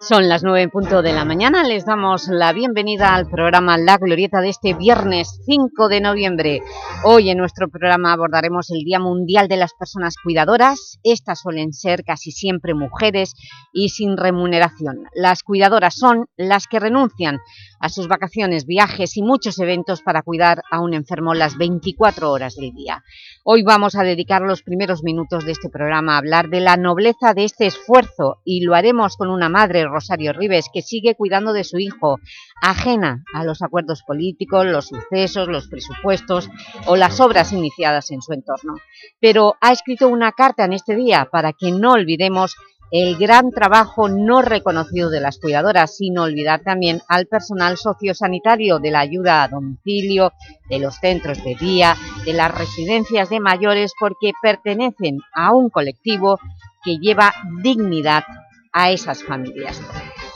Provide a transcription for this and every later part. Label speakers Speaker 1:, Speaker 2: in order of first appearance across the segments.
Speaker 1: Son las nueve en punto de la mañana, les damos la bienvenida al programa La Glorieta de este viernes 5 de noviembre. Hoy en nuestro programa abordaremos el Día Mundial de las Personas Cuidadoras. Estas suelen ser casi siempre mujeres y sin remuneración. Las cuidadoras son las que renuncian a sus vacaciones, viajes y muchos eventos para cuidar a un enfermo las 24 horas del día. Hoy vamos a dedicar los primeros minutos de este programa a hablar de la nobleza de este esfuerzo y lo haremos con una madre, Rosario Ribes, que sigue cuidando de su hijo, ajena a los acuerdos políticos, los sucesos, los presupuestos o las obras iniciadas en su entorno. Pero ha escrito una carta en este día para que no olvidemos el gran trabajo no reconocido de las cuidadoras, sin olvidar también al personal sociosanitario de la ayuda a domicilio, de los centros de día, de las residencias de mayores, porque pertenecen a un colectivo que lleva dignidad a esas familias.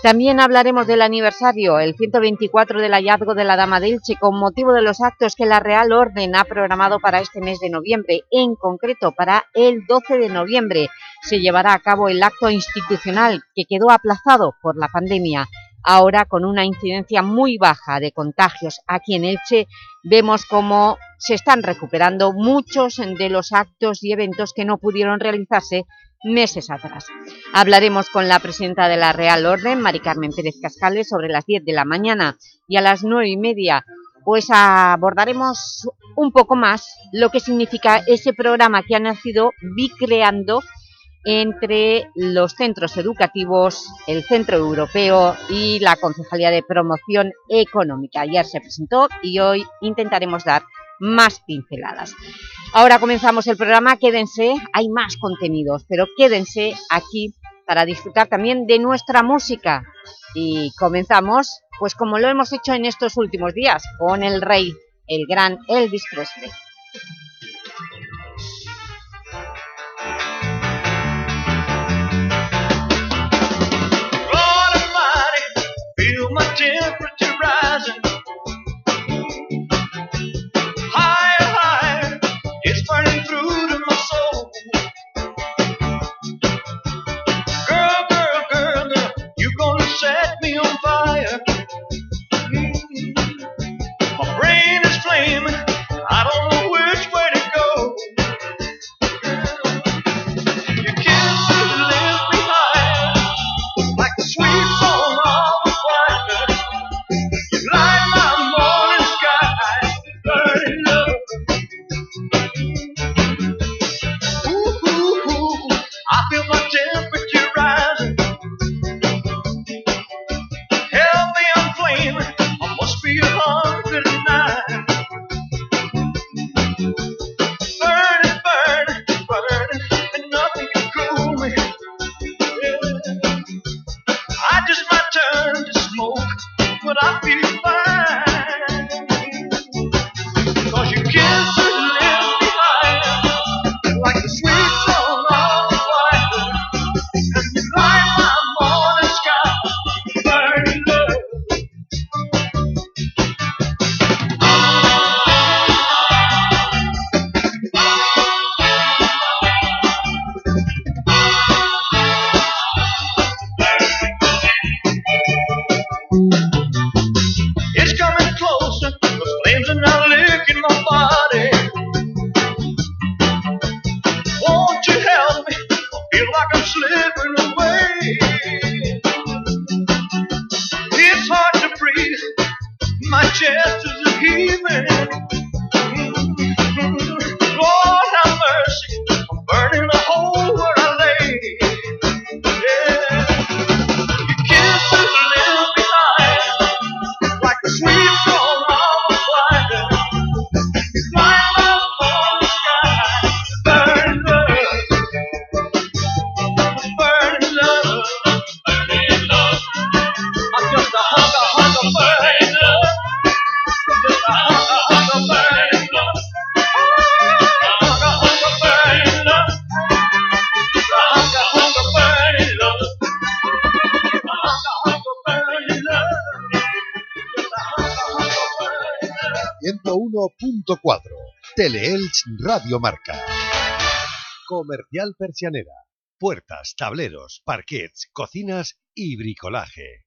Speaker 1: También hablaremos del aniversario, el 124 del hallazgo de la Dama de Ilche, con motivo de los actos que la Real Orden ha programado para este mes de noviembre. En concreto, para el 12 de noviembre se llevará a cabo el acto institucional que quedó aplazado por la pandemia. Ahora, con una incidencia muy baja de contagios aquí en Elche, vemos cómo se están recuperando muchos de los actos y eventos que no pudieron realizarse meses atrás. Hablaremos con la presidenta de la Real Orden, Mari Carmen Pérez Cascales, sobre las 10 de la mañana y a las 9 y media pues abordaremos un poco más lo que significa ese programa que ha nacido bicreando entre los centros educativos, el Centro Europeo y la Concejalía de Promoción Económica. Ayer se presentó y hoy intentaremos dar más pinceladas. Ahora comenzamos el programa, quédense, hay más contenidos, pero quédense aquí para disfrutar también de nuestra música. Y comenzamos, pues como lo hemos hecho en estos últimos días, con el rey, el gran Elvis Presley. anymore.
Speaker 2: But I feel Teleelch Radio Marca.
Speaker 3: Comercial Persianera. Puertas, tableros, parquets, cocinas y bricolaje.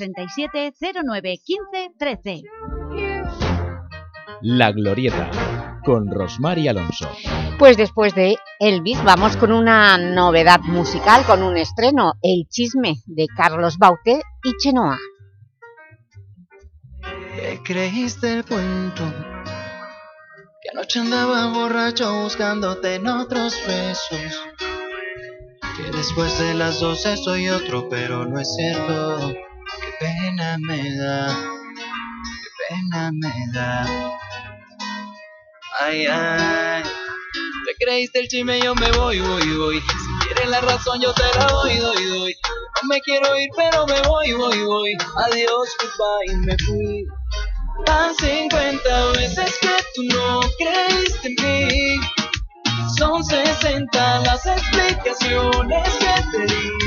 Speaker 4: 630 09 15 13.
Speaker 5: La Glorieta, con Rosmar y Alonso.
Speaker 1: Pues después de Elvis vamos con una novedad musical, con un estreno, El chisme de Carlos Baute y Chenoa.
Speaker 6: ¿Qué creíste el cuento? Que anoche andaba borracho buscándote en otros besos. Que después de las doce soy otro, pero no es cierto. Pena me da, qué pena me da. Ay, ay, te creíste el chisme, yo me voy, voy, voy. Si quieres la razón, yo te la doy, doy, doy. No me quiero ir, pero me voy, voy, voy. Adiós, goodbye, me fui. Van 50 veces que tú no creíste en mí. Son 60 las explicaciones que te di.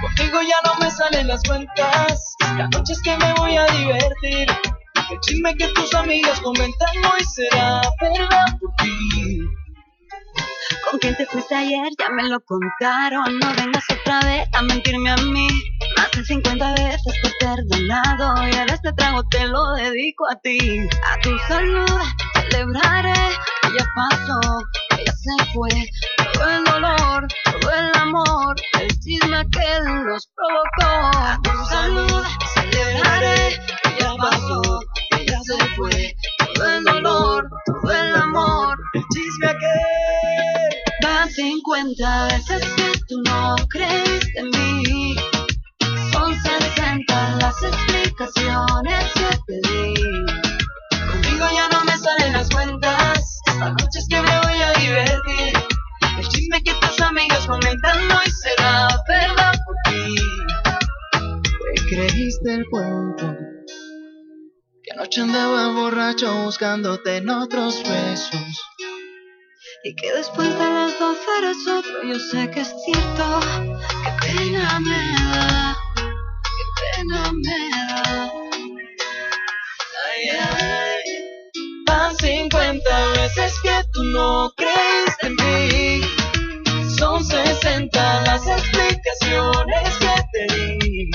Speaker 6: Contigo ya no me salen las cuentas. La noche es que me voy a divertir. El chisme que tus amigas comentan hoy será verdad por ti.
Speaker 7: ¿Con quién te fuiste ayer? Ya me lo contaron. No vengas otra vez a mentirme a mí. Más de 50 veces te he perdonado. Y ahora este trago te lo dedico a ti. A tu salud celebraré. Que ya pasó, que ya se fue. Todo el dolor, todo el amor. El chisme que los provocó. A tu salud celebraré. Que ya pasó, que ya se fue. Todo el dolor, todo el amor.
Speaker 6: El chisme que
Speaker 7: Van 50 veces que tú no creíste en mí. Son 60 las explicaciones que te di.
Speaker 6: contigo ya no me salen las cuentas. Esta noche es que me voy a divertir. El chisme que tus amigas comentan hoy será verdad por ti. Te creíste el cuento. Que anoche andaba borracho buscándote en otros besos.
Speaker 7: Y que después de las 12 eres otro, yo sé que es cierto. Qué pena me da, qué pena me da.
Speaker 6: Ay, ay. Van 50 veces que tú no creíste en. Son 60 las explicaciones que te di.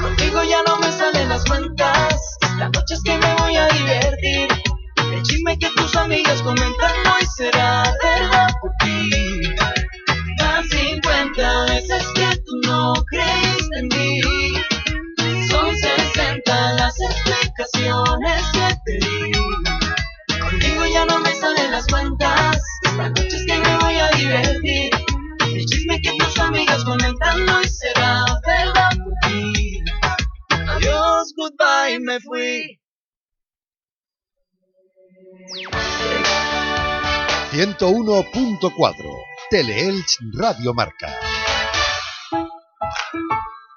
Speaker 6: Contigo ya no me salen las cuentas. Esta noche es que me voy a divertir. El chisme que tus amigas comentan hoy será verdad por ti. Van 50 veces que tú no creíste en mí. Son 60 las explicaciones que te di. Contigo ya no me salen las cuentas. Esta noche es que me voy a divertir. El chisme que tus amigas comentan hoy será verdad por ti. Adiós, goodbye, me fui.
Speaker 3: 101.4 Teleelch Radio Marca.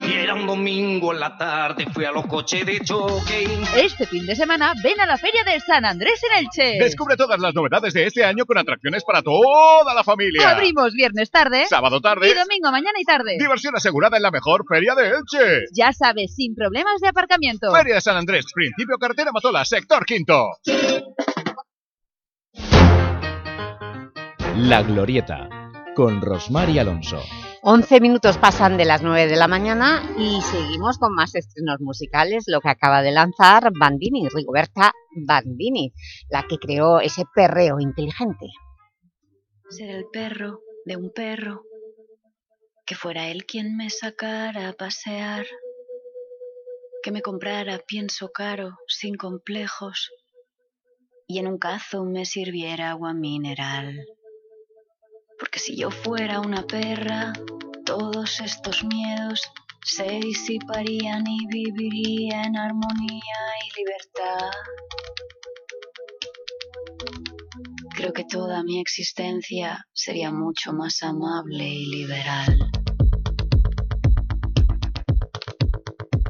Speaker 8: Y era un domingo en la tarde, fui a los coches de choque.
Speaker 4: Este fin de semana ven a la Feria de San Andrés en Elche.
Speaker 9: Descubre todas las novedades de este año con atracciones para toda la familia.
Speaker 4: Abrimos viernes tarde,
Speaker 9: sábado tarde
Speaker 4: y domingo mañana y tarde.
Speaker 9: Diversión asegurada en la mejor feria de Elche.
Speaker 4: Ya sabes, sin problemas de aparcamiento.
Speaker 9: Feria de San Andrés, principio carretera Matola, sector quinto.
Speaker 5: La Glorieta, con Rosmar y Alonso.
Speaker 1: 11 minutos pasan de las 9 de la mañana y seguimos con más estrenos musicales, lo que acaba de lanzar Bandini, Rigoberta Bandini, la que creó ese perreo inteligente.
Speaker 10: Ser el perro de un perro, que fuera él quien me sacara a pasear, que me comprara pienso caro, sin complejos, y en un cazo me sirviera agua mineral. Porque si yo fuera una perra, todos estos miedos se disiparían y viviría en armonía y libertad. Creo que toda mi existencia sería mucho más amable y liberal.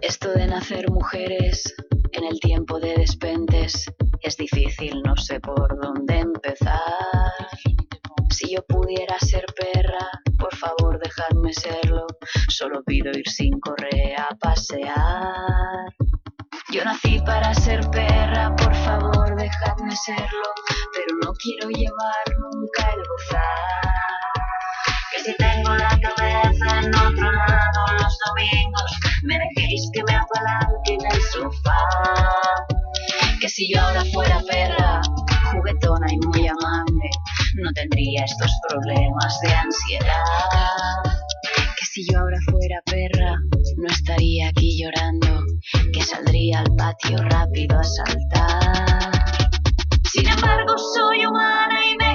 Speaker 10: Esto de nacer mujeres en el tiempo de despentes es difícil, no sé por dónde empezar. Pudiera ser perra, por favor dejadme serlo. Solo pido ir sin correa a pasear. Yo nací para ser perra, por favor dejadme serlo. Pero no quiero llevar nunca el gozar. Que si tengo la cabeza en otro lado los domingos, me dejéis que me apalanque en el sofá. Que si yo ahora fuera perra, juguetona y muy amable, no tendría estos problemas de ansiedad. Que si yo ahora fuera perra, no estaría aquí llorando, que saldría al patio rápido a saltar. Sin embargo, soy humana y me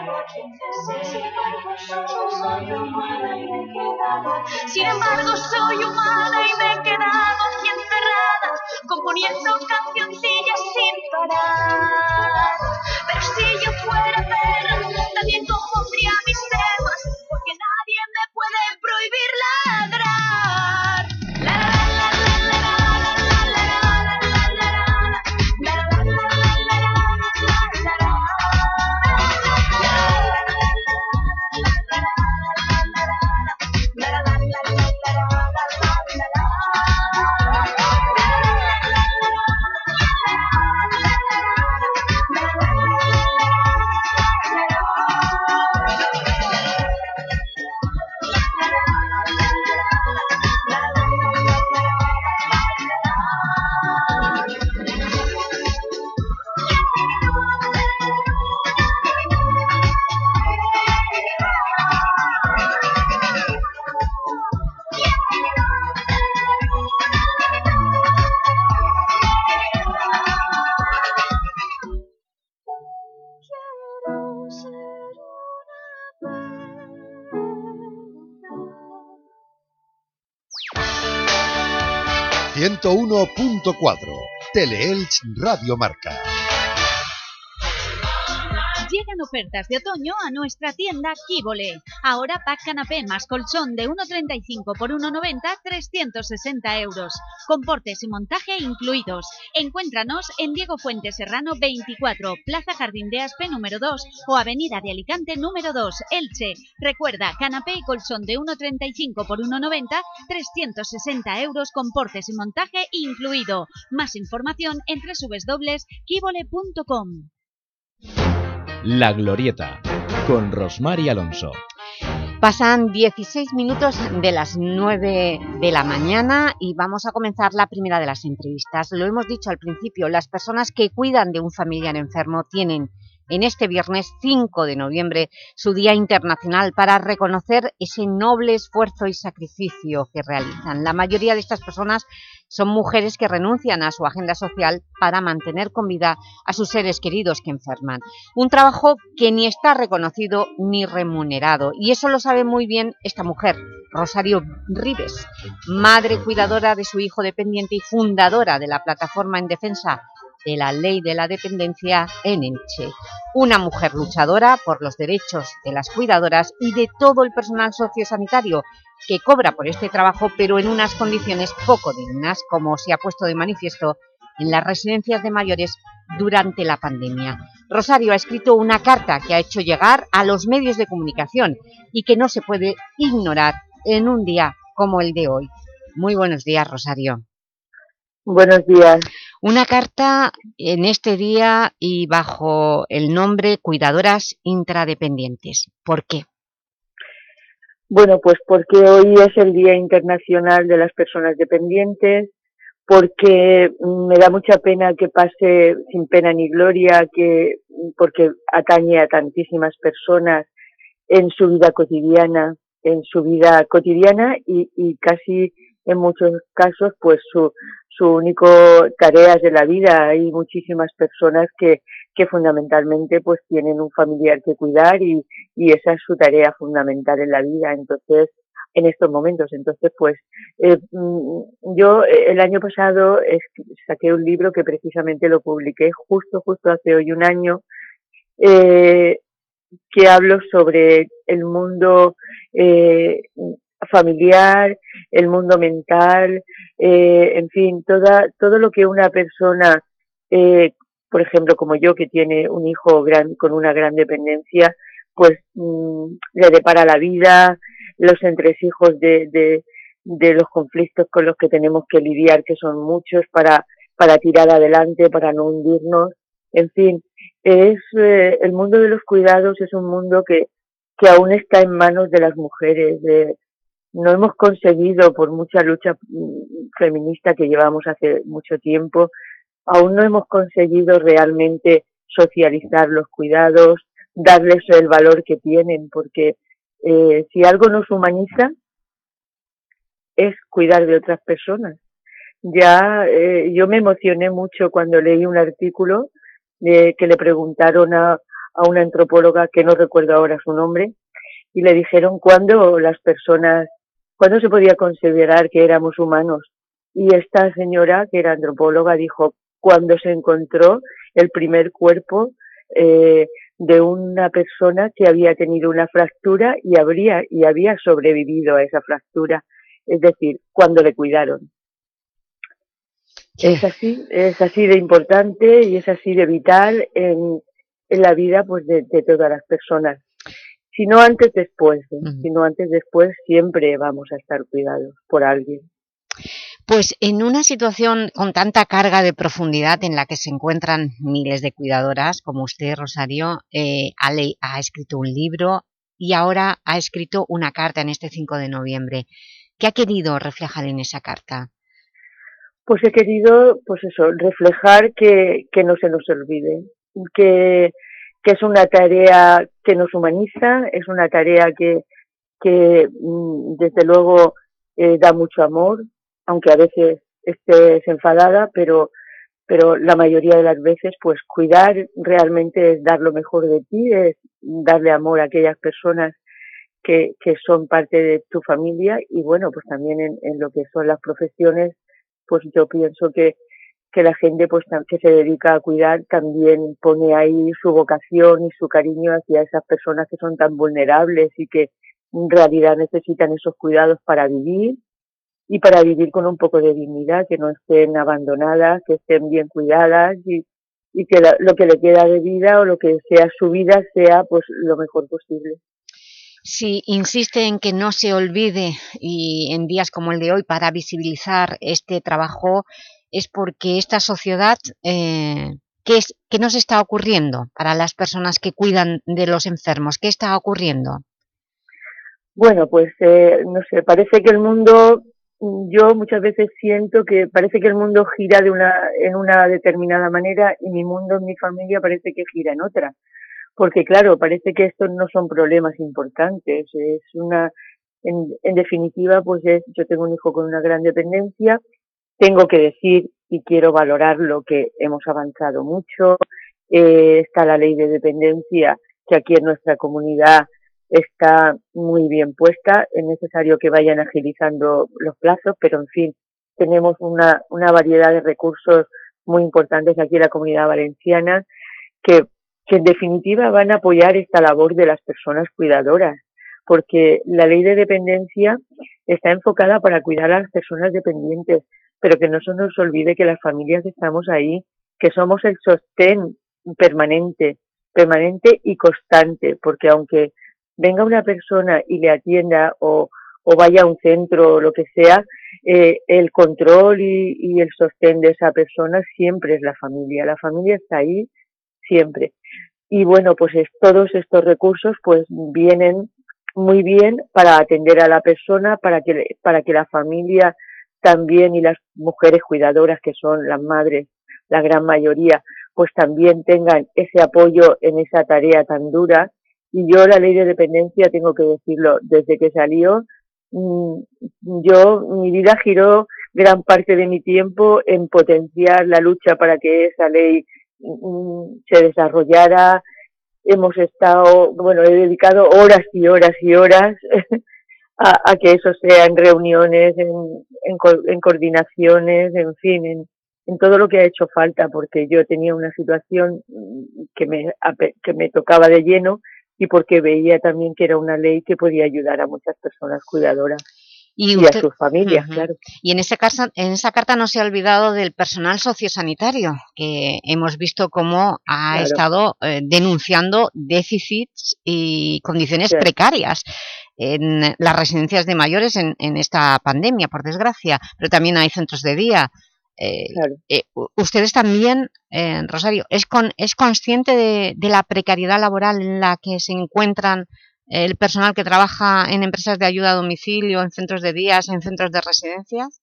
Speaker 10: sin embargo, soy humana y me he quedado. Sin embargo, soy humana y me he quedado aquí encerrada, componiendo cancioncillas sin parar. Pero si yo fuera perra, también como
Speaker 2: 101.4 Teleelch Radio Marca.
Speaker 4: Llegan ofertas de otoño a nuestra tienda Kibole. Ahora pack canapé más colchón de 1,35 por 1,90, 360 euros. Con portes y montaje incluidos. Encuéntranos en Diego Fuentes Serrano 24, Plaza Jardín de Aspe número 2 o Avenida de Alicante número 2, Elche. Recuerda, canapé y colchón de 1,35 por 1,90, 360 euros con portes y montaje incluido. Más información en www.kibole.com.
Speaker 5: La Glorieta, con Rosmar y Alonso.
Speaker 1: Pasan 16 minutos de las 9 de la mañana y vamos a comenzar la primera de las entrevistas. Lo hemos dicho al principio, las personas que cuidan de un familiar enfermo tienen en este viernes 5 de noviembre su Día Internacional para reconocer ese noble esfuerzo y sacrificio que realizan. La mayoría de estas personas son mujeres que renuncian a su agenda social para mantener con vida a sus seres queridos que enferman. Un trabajo que ni está reconocido ni remunerado. Y eso lo sabe muy bien esta mujer, Rosario Ribes, madre cuidadora de su hijo dependiente y fundadora de la plataforma en defensa de la ley de la dependencia en Elche. Una mujer luchadora por los derechos de las cuidadoras y de todo el personal sociosanitario que cobra por este trabajo pero en unas condiciones poco dignas, como se ha puesto de manifiesto en las residencias de mayores durante la pandemia. Rosario ha escrito una carta que ha hecho llegar a los medios de comunicación y que no se puede ignorar en un día como el de hoy. Muy buenos días, Rosario.
Speaker 11: Buenos días.
Speaker 1: Una carta en este día y bajo el nombre Cuidadoras Intradependientes. ¿Por qué?
Speaker 11: Bueno, pues porque hoy es el Día Internacional de las Personas Dependientes, porque me da mucha pena que pase sin pena ni gloria, que porque atañe a tantísimas personas en su vida cotidiana, en su vida cotidiana y, y casi en muchos casos pues su, su único tareas de la vida. Hay muchísimas personas que, que fundamentalmente pues tienen un familiar que cuidar y, y esa es su tarea fundamental en la vida. Entonces, en estos momentos. Entonces, pues, eh, mm, yo eh, el año pasado saqué un libro que precisamente lo publiqué justo, justo hace hoy un año, eh, que hablo sobre el mundo eh, familiar, el mundo mental, eh, en fin, toda, todo lo que una persona, eh, por ejemplo, como yo, que tiene un hijo gran, con una gran dependencia, pues mm, le depara la vida, los entresijos de, de, de los conflictos con los que tenemos que lidiar, que son muchos, para, para tirar adelante, para no hundirnos. En fin, es eh, el mundo de los cuidados es un mundo que, que aún está en manos de las mujeres, de, no hemos conseguido, por mucha lucha mm, feminista que llevamos hace mucho tiempo, aún no hemos conseguido realmente socializar los cuidados, darles el valor que tienen, porque eh, si algo nos humaniza es cuidar de otras personas. Ya eh, yo me emocioné mucho cuando leí un artículo de, que le preguntaron a, a una antropóloga, que no recuerdo ahora su nombre, y le dijeron cuándo las personas ¿Cuándo se podía considerar que éramos humanos? Y esta señora, que era antropóloga, dijo, cuando se encontró el primer cuerpo eh, de una persona que había tenido una fractura y, habría, y había sobrevivido a esa fractura, es decir, cuando le cuidaron. Es así, es así de importante y es así de vital en, la vida pues de todas las personas si no antes después, si no antes después siempre vamos a estar cuidados por alguien.
Speaker 1: Pues en una situación con tanta carga de profundidad en la que se encuentran miles de cuidadoras, como usted, Rosario, eh, ha, ha escrito un libro y ahora ha escrito una carta en este 5 de noviembre. ¿Qué ha querido reflejar en esa carta?
Speaker 11: Pues he querido, pues eso, reflejar que, que no se nos olvide, que que es una tarea que nos humaniza, es una tarea que, que mm, desde luego eh, da mucho amor, aunque a veces estés enfadada, pero, pero la mayoría de las veces pues cuidar realmente es dar lo mejor de ti, es darle amor a aquellas personas que, que son parte de tu familia y bueno, pues también en, en lo que son las profesiones, pues yo pienso que, que la gente pues que se dedica a cuidar también pone ahí su vocación y su cariño hacia esas personas que son tan vulnerables y que en realidad necesitan esos cuidados para vivir y para vivir con un poco de dignidad, que no estén abandonadas, que estén bien cuidadas y, y que lo que le queda de vida o lo que sea su vida sea pues lo mejor posible.
Speaker 1: Si insiste en que no se olvide y en días como el de hoy para visibilizar este trabajo es porque esta sociedad, eh, ¿qué, es, ¿qué nos está ocurriendo para las personas que cuidan de los enfermos? ¿Qué está ocurriendo?
Speaker 11: Bueno, pues eh, no sé, parece que el mundo, yo muchas veces siento que parece que el mundo gira de una, en una determinada manera y mi mundo, mi familia parece que gira en otra porque claro, parece que estos no son problemas importantes, es una, en, en definitiva, pues es, yo tengo un hijo con una gran dependencia, tengo que decir y quiero valorar lo que hemos avanzado mucho, eh, está la ley de dependencia que aquí en nuestra comunidad está muy bien puesta, es necesario que vayan agilizando los plazos, pero en fin, tenemos una, una variedad de recursos muy importantes aquí en la comunidad valenciana que que en definitiva van a apoyar esta labor de las personas cuidadoras, porque la ley de dependencia está enfocada para cuidar a las personas dependientes, pero que no se nos olvide que las familias estamos ahí, que somos el sostén permanente, permanente y constante, porque aunque venga una persona y le atienda o, vaya a un centro o lo que sea, eh, el control y, y el sostén de esa persona siempre es la familia. La familia está ahí siempre. Y bueno, pues es, todos estos recursos pues vienen muy bien para atender a la persona, para que, para que la familia también y las mujeres cuidadoras que son las madres, la gran mayoría, pues también tengan ese apoyo en esa tarea tan dura. Y yo la ley de dependencia, tengo que decirlo, desde que salió, mm, yo, mi vida giró gran parte de mi tiempo en potenciar la lucha para que esa ley Mm, se desarrollara. Hemos estado, bueno, he dedicado horas y horas y horas a, que eso sea en reuniones, en, en, coordinaciones, en fin, en, en todo lo que ha hecho falta, porque yo tenía una situación que me, que me tocaba de lleno y porque veía también que era una ley que podía ayudar a muchas personas cuidadoras. Y, a sus familias, claro.
Speaker 1: Y en esa, casa, en esa carta no se ha olvidado del personal sociosanitario, que hemos visto cómo ha estado eh, denunciando déficits y condiciones precarias en las residencias de mayores en, en, esta pandemia, por desgracia, pero también hay centros de día. Eh, eh, ustedes también, Rosario, ¿es, con, ¿es consciente de, de la precariedad laboral en la que se encuentran el personal que trabaja en empresas de ayuda a domicilio, en centros de días, en centros de residencias?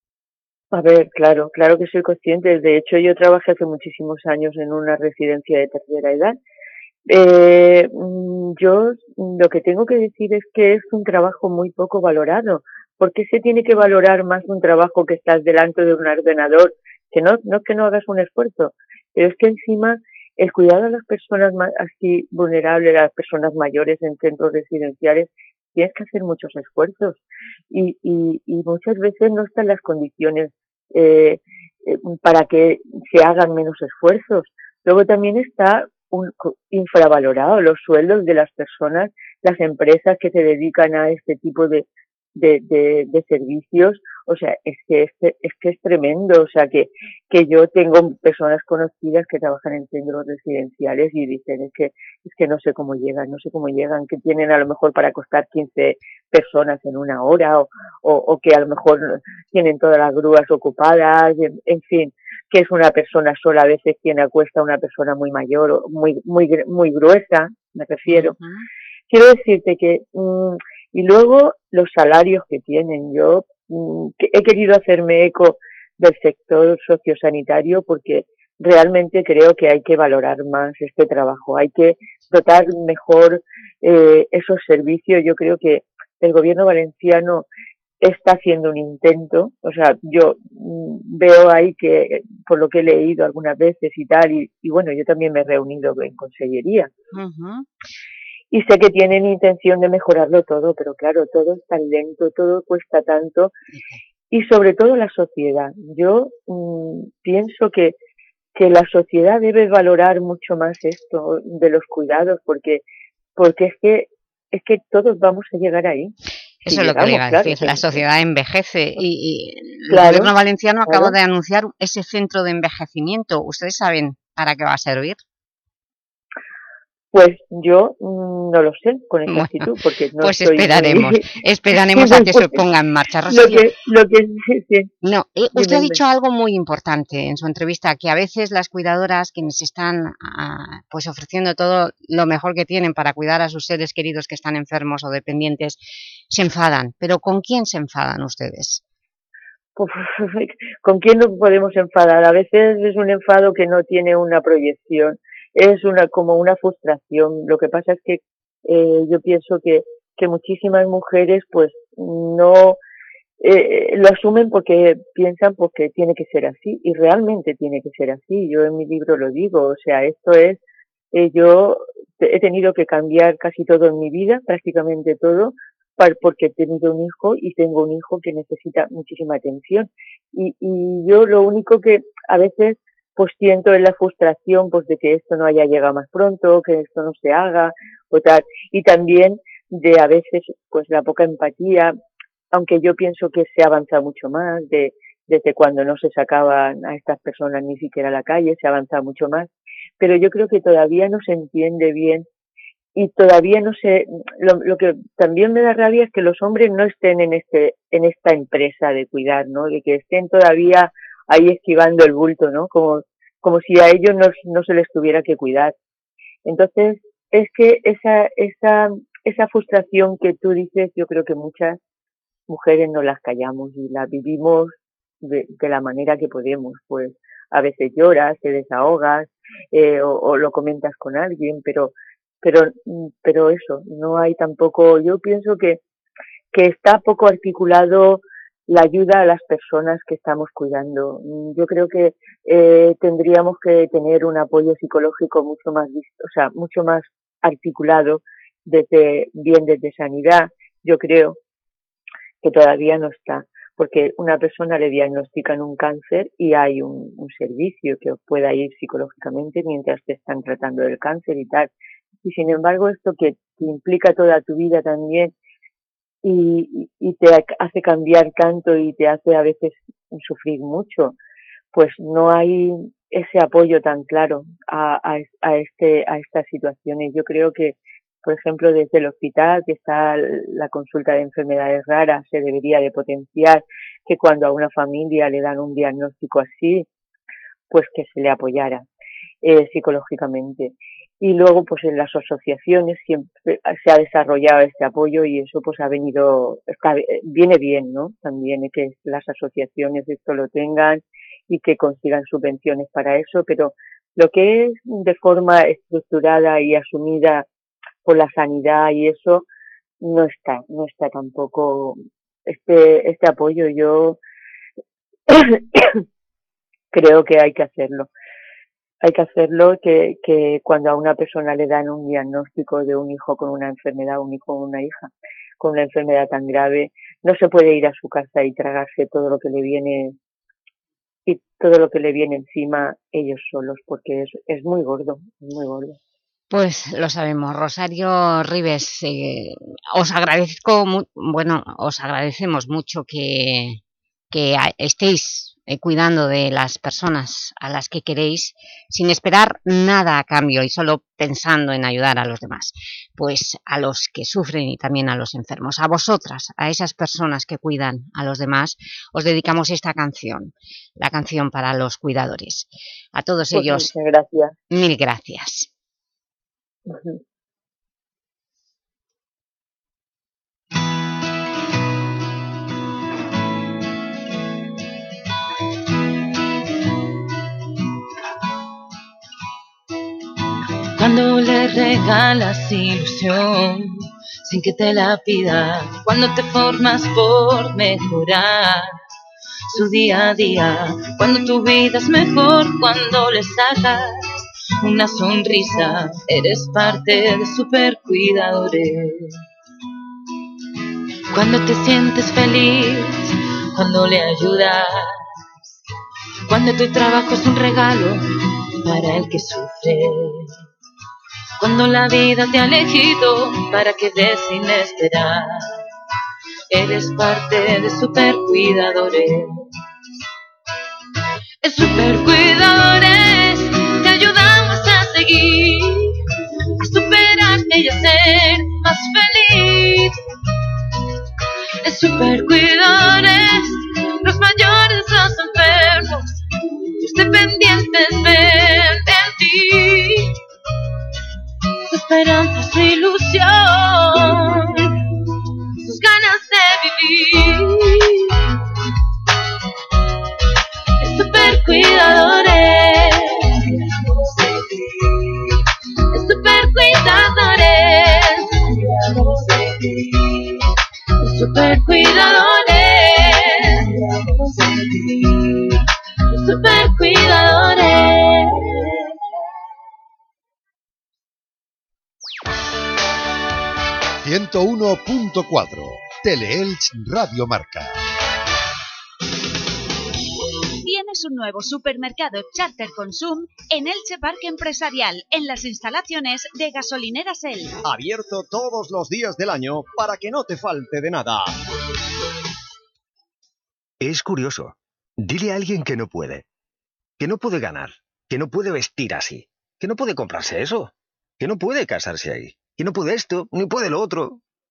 Speaker 11: A ver, claro, claro que soy consciente. De hecho, yo trabajé hace muchísimos años en una residencia de tercera edad. Eh, mm, yo lo que tengo que decir es que es un trabajo muy poco valorado. ¿Por qué se tiene que valorar más un trabajo que estás delante de un ordenador? Que no, no que no hagas un esfuerzo, pero es que encima el cuidado de las personas más así vulnerables, las personas mayores en centros residenciales, tienes que hacer muchos esfuerzos y, y, y muchas veces no están las condiciones eh, eh, para que se hagan menos esfuerzos. Luego también está un, infravalorado los sueldos de las personas, las empresas que se dedican a este tipo de, de, de, de servicios o sea, es que es, es que es tremendo, o sea, que, que yo tengo personas conocidas que trabajan en centros residenciales y dicen es que, es que no sé cómo llegan, no sé cómo llegan, que tienen a lo mejor para acostar 15 personas en una hora o, o, o que a lo mejor tienen todas las grúas ocupadas, en, fin, que es una persona sola a veces quien acuesta a una persona muy mayor o muy, muy, muy gruesa, me refiero. Quiero decirte que, mm, y luego los salarios que tienen, yo he querido hacerme eco del sector sociosanitario porque realmente creo que hay que valorar más este trabajo, hay que dotar mejor eh, esos servicios. Yo creo que el gobierno valenciano está haciendo un intento, o sea, yo mm, veo ahí que, por lo que he leído algunas veces y tal, y, bueno, yo también me he reunido en consellería. Y sé que tienen intención de mejorarlo todo, pero claro, todo es tan lento, todo cuesta tanto y sobre todo la sociedad. Yo mm, pienso que, que la sociedad debe valorar mucho más esto de los cuidados porque, porque es que, es que todos vamos a llegar ahí.
Speaker 1: Eso es lo que le iba a decir, la sociedad envejece y, el
Speaker 11: Claro,
Speaker 1: gobierno valenciano acaba
Speaker 11: claro.
Speaker 1: de anunciar ese centro de envejecimiento. ¿Ustedes saben para qué va a servir?
Speaker 11: Pues yo mm, no lo sé con
Speaker 1: Bueno,
Speaker 11: exactitud porque no
Speaker 1: pues
Speaker 11: estoy muy-
Speaker 1: esperaremos, esperaremos a que se ponga en marcha.
Speaker 11: lo que, lo que, sí, sí.
Speaker 1: No, eh, usted ha dicho algo muy importante en su entrevista, que a veces las cuidadoras, quienes están ah, pues ofreciendo todo lo mejor que tienen para cuidar a sus seres queridos que están enfermos o dependientes, se enfadan. ¿Pero con quién se enfadan ustedes?
Speaker 11: Uf, ¿Con quién nos podemos enfadar? A veces es un enfado que no tiene una proyección, es una como una frustración. Lo que pasa es que eh, yo pienso que, que muchísimas mujeres pues no eh, lo asumen porque piensan porque tiene que ser así y realmente tiene que ser así. Yo en mi libro lo digo, o sea, esto es, eh, yo he tenido que cambiar casi todo en mi vida, prácticamente todo, porque he tenido un hijo y tengo un hijo que necesita muchísima atención. Y, y yo lo único que a veces pues siento la frustración pues de que esto no haya llegado más pronto, que esto no se haga o tal. Y también de a veces pues la poca empatía, aunque yo pienso que se avanza mucho más de desde cuando no se sacaban a estas personas ni siquiera a la calle, se avanza mucho más, pero yo creo que todavía no se entiende bien y todavía no sé, lo, lo que también me da rabia es que los hombres no estén en este, en esta empresa de cuidar, ¿no? De que estén todavía ahí esquivando el bulto, ¿no? Como, como si a ellos no, no se les tuviera que cuidar. Entonces, es que esa, esa, esa frustración que tú dices, yo creo que muchas mujeres no las callamos y la vivimos de, de la manera que podemos, pues a veces lloras, te desahogas, eh, o, o lo comentas con alguien, pero pero pero eso no hay tampoco yo pienso que que está poco articulado la ayuda a las personas que estamos cuidando Mm, yo creo que eh, tendríamos que tener un apoyo psicológico mucho más o sea mucho más articulado desde bien desde sanidad yo creo que todavía no está porque una persona le diagnostican un cáncer y hay un, un servicio que pueda ir psicológicamente mientras te están tratando del cáncer y tal. Y sin embargo, esto que te implica toda tu vida también y, te hace cambiar tanto y te hace a veces sufrir mucho, pues no hay ese apoyo tan claro a, a, a este, a estas situaciones. Yo creo que, por ejemplo, desde el hospital, que está la consulta de enfermedades raras, se debería de potenciar que cuando a una familia le dan un diagnóstico así, pues que se le apoyara eh, psicológicamente. Y luego, pues en las asociaciones siempre se ha desarrollado este apoyo y eso pues ha venido, viene bien, ¿no? También que las asociaciones esto lo tengan y que consigan subvenciones para eso, pero lo que es de forma estructurada y asumida por la sanidad y eso no está, no está tampoco este, este apoyo. Yo creo que hay que hacerlo. Hay que hacerlo que, que cuando a una persona le dan un diagnóstico de un hijo con una enfermedad, un hijo o una hija con una enfermedad tan grave, no se puede ir a su casa y tragarse todo lo que le viene y todo lo que le viene encima ellos solos, porque es, es muy gordo, muy gordo.
Speaker 1: Pues lo sabemos. Rosario Ribes, eh, os agradezco, bueno, os agradecemos mucho que, que estéis eh, cuidando de las personas a las que queréis sin esperar nada a cambio y solo pensando en ayudar a los demás. Pues a los que sufren y también a los enfermos. A vosotras, a esas personas que cuidan a los demás, os dedicamos esta canción, la canción para los cuidadores. A todos
Speaker 11: pues
Speaker 1: ellos,
Speaker 11: gracias.
Speaker 1: mil gracias.
Speaker 11: Uh -huh.
Speaker 12: Cuando le regalas ilusión sin que te la pida, cuando te formas por mejorar su día a día, cuando tu vida es mejor, cuando le sacas una sonrisa, eres parte de super cuidadores. Cuando te sientes feliz, cuando le ayudas, cuando tu trabajo es un regalo para el que sufre, cuando la vida te ha elegido para que des sin esperar, eres parte de super cuidadores. En super cuidadores te ayudamos a seguir, a superarte y a ser más feliz. En super cuidadores, los mayores, los enfermos, los dependientes ven esperanza, su ilusión,
Speaker 2: 101.4 Teleelch Radio Marca.
Speaker 4: Tienes un nuevo supermercado Charter Consum en Elche Parque Empresarial, en las instalaciones de Gasolineras El.
Speaker 13: Abierto todos los días del año para que no te falte de nada.
Speaker 14: Es curioso. Dile a alguien que no puede. Que no puede ganar. Que no puede vestir así. Que no puede comprarse eso. Que no puede casarse ahí. Que no puede esto, ni puede lo otro.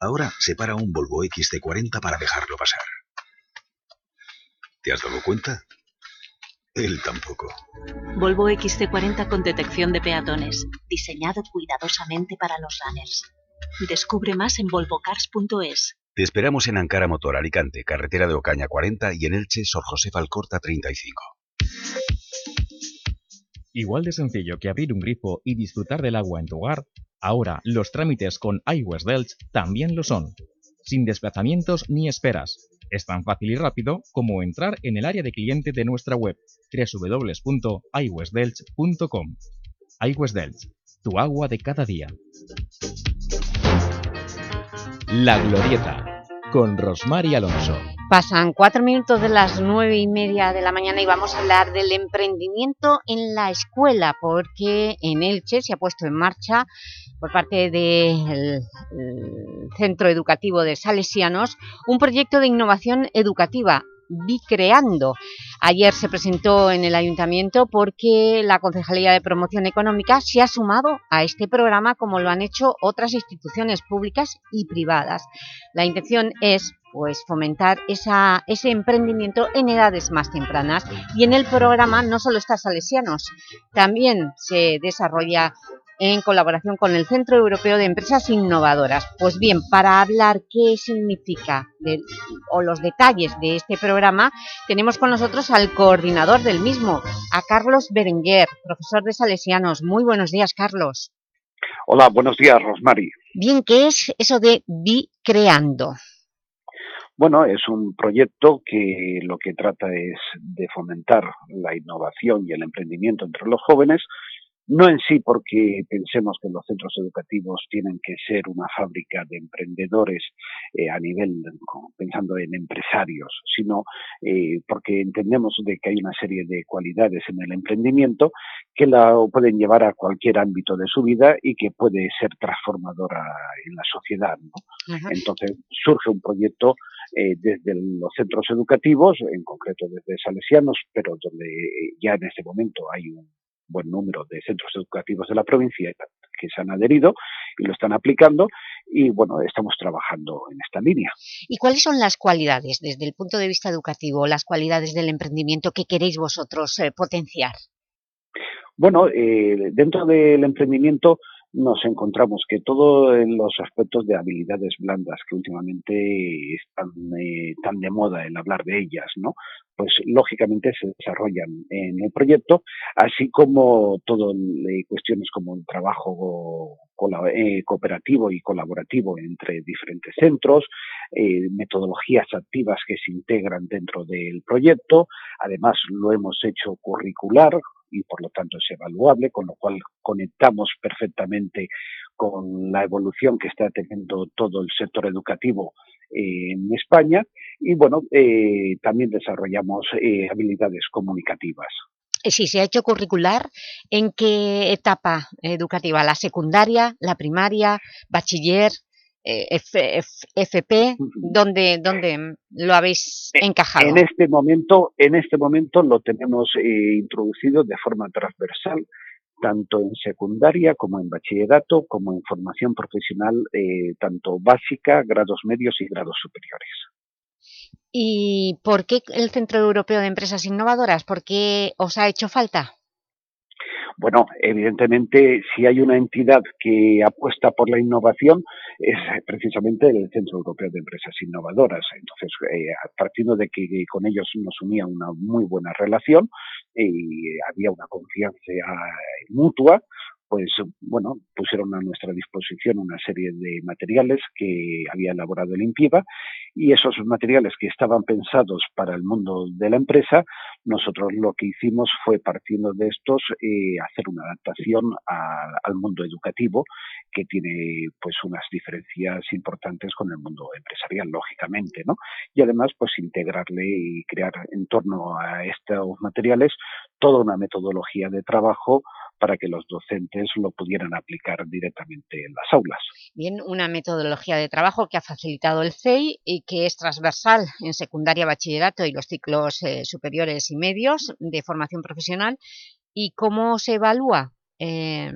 Speaker 15: Ahora se para un Volvo XC40 para dejarlo pasar. ¿Te has dado cuenta? Él tampoco.
Speaker 16: Volvo XC40 con detección de peatones, diseñado cuidadosamente para los runners. Descubre más en volvocars.es.
Speaker 15: Te esperamos en Ankara Motor Alicante, carretera de Ocaña 40 y en Elche, Sor José Falcorta 35.
Speaker 5: Igual de sencillo que abrir un grifo y disfrutar del agua en tu hogar, ahora los trámites con iWest Delch también lo son. Sin desplazamientos ni esperas. Es tan fácil y rápido como entrar en el área de cliente de nuestra web www.iwestdelch.com. iWest Delch, tu agua de cada día. La Glorieta, con Rosmar y Alonso.
Speaker 1: Pasan cuatro minutos de las nueve y media de la mañana y vamos a hablar del emprendimiento en la escuela, porque en Elche se ha puesto en marcha por parte del Centro Educativo de Salesianos un proyecto de innovación educativa, Bicreando. Ayer se presentó en el Ayuntamiento porque la Concejalía de Promoción Económica se ha sumado a este programa como lo han hecho otras instituciones públicas y privadas. La intención es pues fomentar esa, ese emprendimiento en edades más tempranas. Y en el programa no solo está Salesianos, también se desarrolla en colaboración con el Centro Europeo de Empresas Innovadoras. Pues bien, para hablar qué significa de, o los detalles de este programa, tenemos con nosotros al coordinador del mismo, a Carlos Berenguer, profesor de Salesianos. Muy buenos días, Carlos.
Speaker 17: Hola, buenos días, Rosmary.
Speaker 1: Bien, ¿qué es eso de Bicreando?
Speaker 17: Bueno, es un proyecto que lo que trata es de fomentar la innovación y el emprendimiento entre los jóvenes, no en sí porque pensemos que los centros educativos tienen que ser una fábrica de emprendedores eh, a nivel, pensando en empresarios, sino eh, porque entendemos de que hay una serie de cualidades en el emprendimiento que la pueden llevar a cualquier ámbito de su vida y que puede ser transformadora en la sociedad. ¿no? Entonces surge un proyecto eh, desde los centros educativos, en concreto desde Salesianos, pero donde ya en este momento hay un buen número de centros educativos de la provincia que se han adherido y lo están aplicando y bueno, estamos trabajando en esta línea.
Speaker 1: ¿Y cuáles son las cualidades, desde el punto de vista educativo, las cualidades del emprendimiento que queréis vosotros eh, potenciar?
Speaker 17: Bueno, eh, dentro del emprendimiento nos encontramos que todos los aspectos de habilidades blandas que últimamente están eh, tan de moda el hablar de ellas, ¿no? Pues lógicamente se desarrollan en el proyecto, así como todo eh, cuestiones como el trabajo eh, cooperativo y colaborativo entre diferentes centros, metodologías activas que se integran dentro del proyecto. Además, lo hemos hecho curricular, y por lo tanto es evaluable, con lo cual conectamos perfectamente con la evolución que está teniendo todo el sector educativo eh, en España y bueno, eh, también desarrollamos eh, habilidades comunicativas.
Speaker 1: Si se ha hecho curricular, ¿en qué etapa educativa? ¿La secundaria, la primaria, bachiller? FP, ¿dónde, ¿dónde, lo habéis encajado?
Speaker 17: En este momento, en este momento lo tenemos eh, introducido de forma transversal, tanto en secundaria como en bachillerato, como en formación profesional, eh, tanto básica, grados medios y grados superiores.
Speaker 1: ¿Y por qué el Centro Europeo de Empresas Innovadoras? ¿Por qué os ha hecho falta?
Speaker 17: Bueno, evidentemente, si hay una entidad que apuesta por la innovación, es precisamente el Centro Europeo de Empresas Innovadoras. Entonces, eh, partiendo de que con ellos nos unía una muy buena relación y había una confianza mutua, pues bueno, pusieron a nuestra disposición una serie de materiales que había elaborado el INPIVA y esos materiales que estaban pensados para el mundo de la empresa, nosotros lo que hicimos fue partiendo de estos eh, hacer una adaptación al mundo educativo que tiene pues unas diferencias importantes con el mundo empresarial, lógicamente, ¿no? Y además pues integrarle y crear en torno a estos materiales toda una metodología de trabajo para que los docentes lo pudieran aplicar directamente en las aulas.
Speaker 1: Bien, una metodología de trabajo que ha facilitado el CEI y que es transversal en secundaria, bachillerato y los ciclos eh, superiores y medios de formación profesional. ¿Y cómo se evalúa? Eh,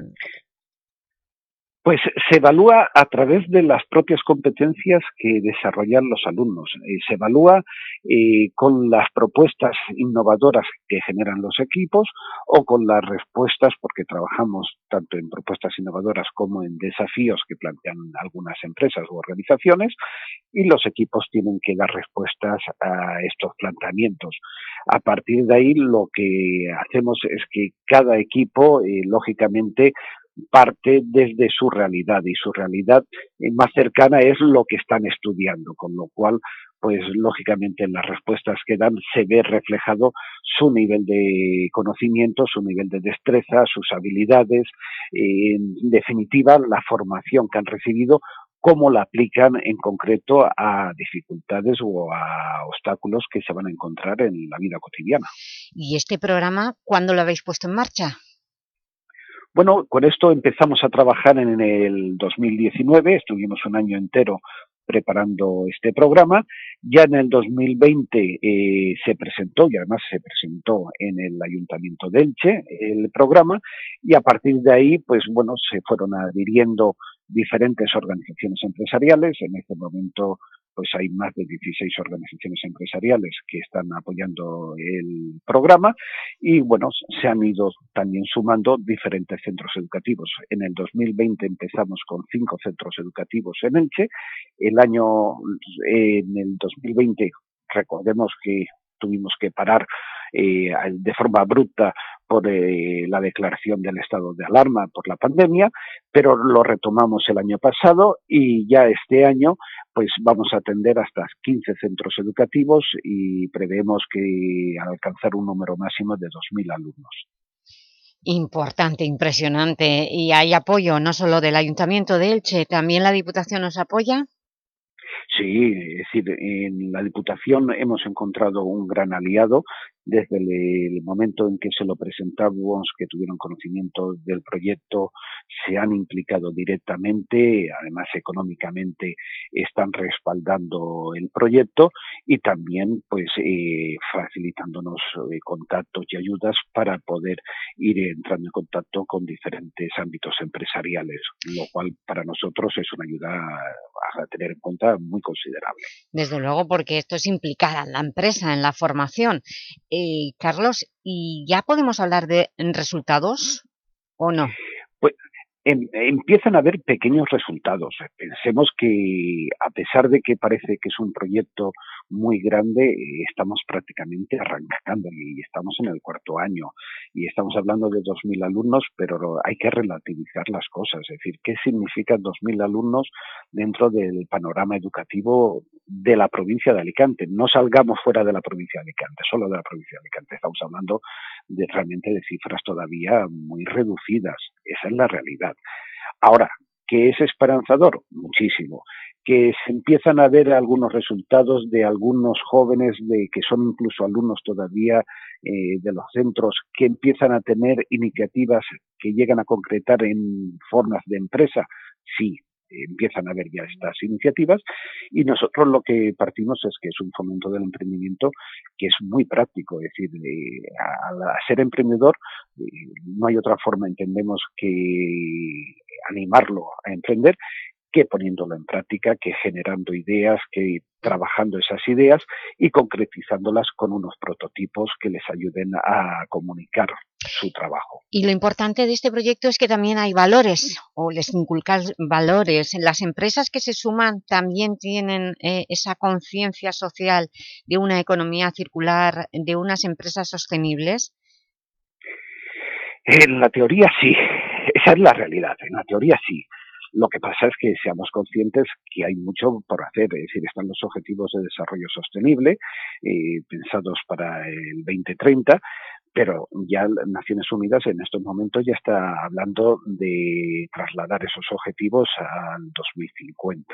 Speaker 17: pues se evalúa a través de las propias competencias que desarrollan los alumnos. Eh, se evalúa eh, con las propuestas innovadoras que generan los equipos o con las respuestas, porque trabajamos tanto en propuestas innovadoras como en desafíos que plantean algunas empresas u organizaciones, y los equipos tienen que dar respuestas a estos planteamientos. A partir de ahí, lo que hacemos es que cada equipo, eh, lógicamente, parte desde su realidad y su realidad más cercana es lo que están estudiando, con lo cual, pues lógicamente en las respuestas que dan se ve reflejado su nivel de conocimiento, su nivel de destreza, sus habilidades, en definitiva la formación que han recibido cómo la aplican en concreto a dificultades o a obstáculos que se van a encontrar en la vida cotidiana.
Speaker 1: ¿Y este programa cuándo lo habéis puesto en marcha?
Speaker 17: Bueno, con esto empezamos a trabajar en el 2019, estuvimos un año entero preparando este programa. Ya en el 2020 eh, se presentó y además se presentó en el Ayuntamiento de Elche el programa y a partir de ahí, pues bueno, se fueron adhiriendo diferentes organizaciones empresariales. En este momento pues hay más de 16 organizaciones empresariales que están apoyando el programa y bueno, se han ido también sumando diferentes centros educativos. En el 2020 empezamos con cinco centros educativos en Elche. El año, en el 2020, recordemos que tuvimos que parar eh, de forma abrupta por eh, la declaración del estado de alarma por la pandemia, pero lo retomamos el año pasado y ya este año pues vamos a atender hasta 15 centros educativos y preveemos que alcanzar un número máximo de 2.000 alumnos.
Speaker 1: Importante, impresionante. ¿Y hay apoyo no solo del Ayuntamiento de Elche, también la Diputación nos apoya?
Speaker 17: Sí, es decir, en la Diputación hemos encontrado un gran aliado desde el, momento en que se lo presentamos, que tuvieron conocimiento del proyecto, se han implicado directamente, además económicamente están respaldando el proyecto y también pues eh, facilitándonos eh, contactos y ayudas para poder ir entrando en contacto con diferentes ámbitos empresariales, lo cual para nosotros es una ayuda a tener en cuenta muy considerable.
Speaker 1: Desde luego, porque esto es implicar a la empresa en la formación. Eh, Carlos, ¿y ya podemos hablar de resultados o no?
Speaker 17: Pues em, empiezan a haber pequeños resultados. Pensemos que a pesar de que parece que es un proyecto muy grande, eh, estamos prácticamente arrancando y estamos en el cuarto año y estamos hablando de 2.000 alumnos, pero hay que relativizar las cosas, es decir, ¿qué significa 2.000 alumnos dentro del panorama educativo de la provincia de Alicante? No salgamos fuera de la provincia de Alicante, solo de la provincia de Alicante, estamos hablando de realmente de cifras todavía muy reducidas, esa es la realidad. Ahora, ¿qué es esperanzador? Muchísimo que se empiezan a ver algunos resultados de algunos jóvenes de que son incluso alumnos todavía eh, de los centros que empiezan a tener iniciativas que llegan a concretar en formas de empresa, sí, empiezan a ver ya estas iniciativas. Y nosotros lo que partimos es que es un fomento del emprendimiento que es muy práctico, es decir, al ser emprendedor eh, no hay otra forma, entendemos, que animarlo a emprender que poniéndolo en práctica, que generando ideas, que trabajando esas ideas y concretizándolas con unos prototipos que les ayuden a comunicar su trabajo.
Speaker 1: Y lo importante de este proyecto es que también hay valores, o les inculcan valores. Las empresas que se suman también tienen eh, esa conciencia social de una economía circular, de unas empresas sostenibles.
Speaker 17: En la teoría sí, esa es la realidad, en la teoría sí. Lo que pasa es que seamos conscientes que hay mucho por hacer, es decir, están los objetivos de desarrollo sostenible eh, pensados para el 2030, pero ya Naciones Unidas en estos momentos ya está hablando de trasladar esos objetivos al 2050.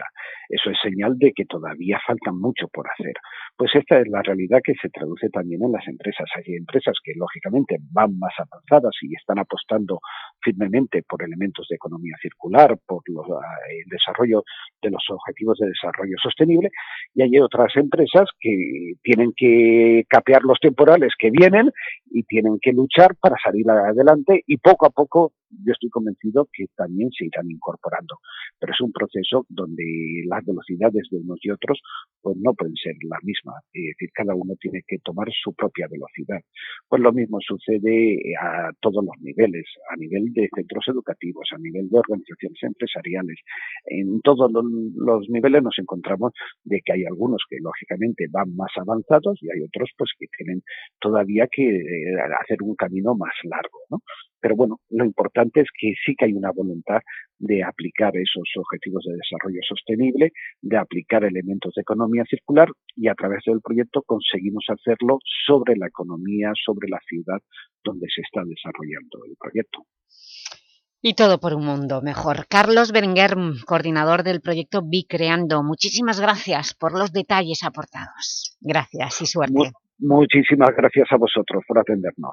Speaker 17: Eso es señal de que todavía falta mucho por hacer. Pues esta es la realidad que se traduce también en las empresas. Hay empresas que lógicamente van más avanzadas y están apostando firmemente por elementos de economía circular, por eh, el desarrollo de los objetivos de desarrollo sostenible, y hay otras empresas que tienen que capear los temporales que vienen y tienen que luchar para salir adelante y poco a poco yo estoy convencido que también se irán incorporando. Pero es un proceso donde las velocidades de unos y otros pues no pueden ser la misma. Es decir, cada uno tiene que tomar su propia velocidad. Pues lo mismo sucede a todos los niveles, a nivel de centros educativos, a nivel de organizaciones empresariales. En todos los niveles nos encontramos de que hay algunos que lógicamente van más avanzados y hay otros pues que tienen todavía que eh, hacer un camino más largo, ¿no? Pero bueno, lo importante es que sí que hay una voluntad de aplicar esos objetivos de desarrollo sostenible, de aplicar elementos de economía circular y a través del proyecto conseguimos hacerlo sobre la economía, sobre la ciudad donde se está desarrollando el proyecto.
Speaker 1: Y todo por un mundo mejor. Carlos Berenguer, coordinador del proyecto Bicreando, muchísimas gracias por los detalles aportados. Gracias y suerte.
Speaker 17: muchísimas gracias a vosotros por atendernos.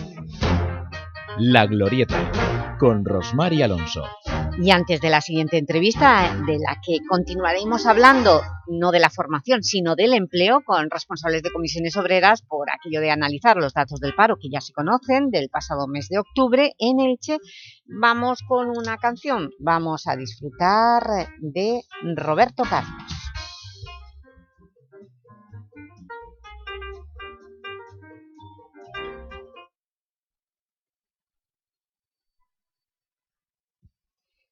Speaker 5: La Glorieta, con Rosmar y Alonso.
Speaker 1: Y antes de la siguiente entrevista, de la que continuaremos hablando, no de la formación, sino del empleo, con responsables de comisiones obreras, por aquello de analizar los datos del paro que ya se conocen, del pasado mes de octubre, en Elche, vamos con una canción. Vamos a disfrutar de Roberto Carlos.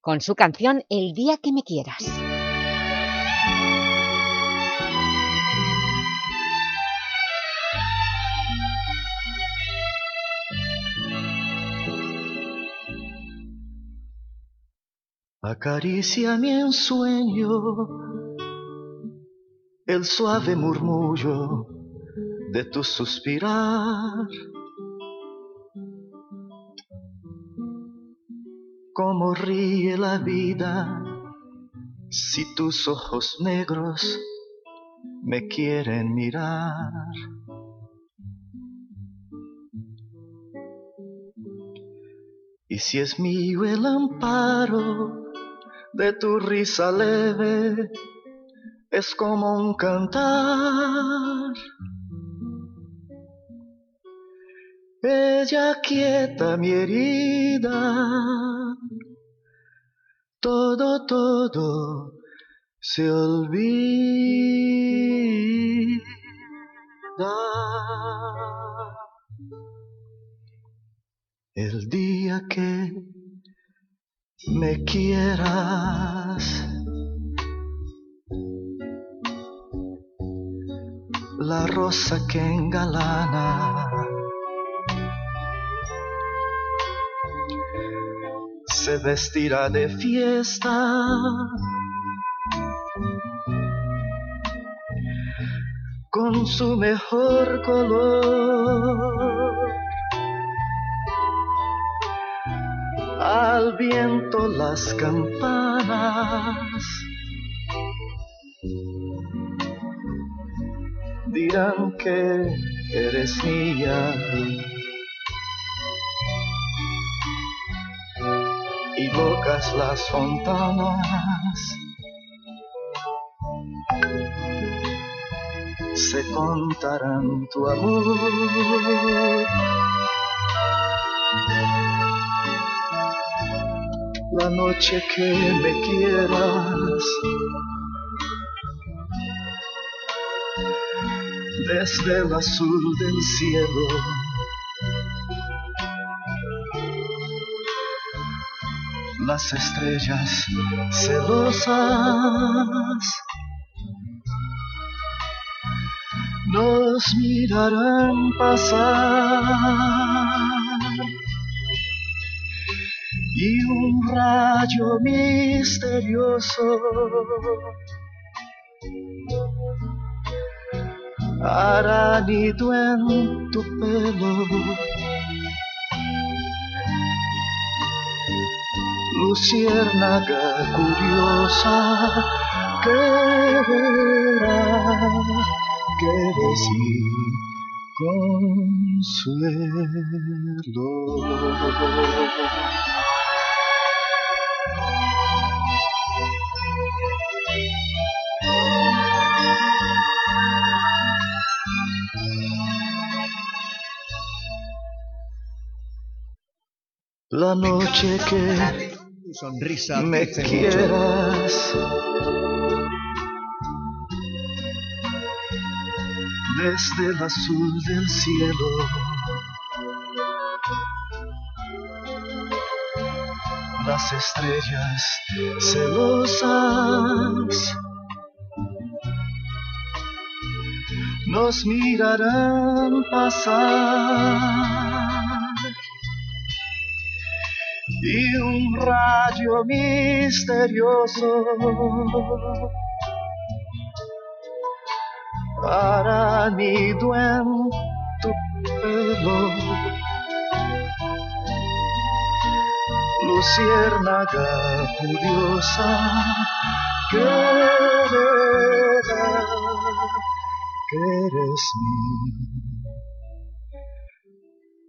Speaker 1: Con su canción El día que me quieras.
Speaker 18: Acaricia mi ensueño el suave murmullo de tu suspirar. Cómo ríe la vida si tus ojos negros me quieren mirar. Y si es mío el amparo de tu risa leve, es como un cantar. Ella quieta mi herida, todo, todo se olvida. El día que me quieras, la rosa que engalana se vestirá de fiesta. Con su mejor color, al viento las campanas dirán que eres mía. Locas las fontanas se contarán tu amor. La noche que me quieras desde el azul del cielo. Las estrellas celosas nos mirarán pasar y un rayo misterioso hará nido en tu pelo. Luciérnaga curiosa que verá que mi consuelo. La noche que
Speaker 13: tu sonrisa
Speaker 18: me quieras. desde el azul del cielo. Las estrellas celosas nos mirarán pasar y un rayo misterioso hará nido en tu pelo. Luciérnaga curiosa que que eres mi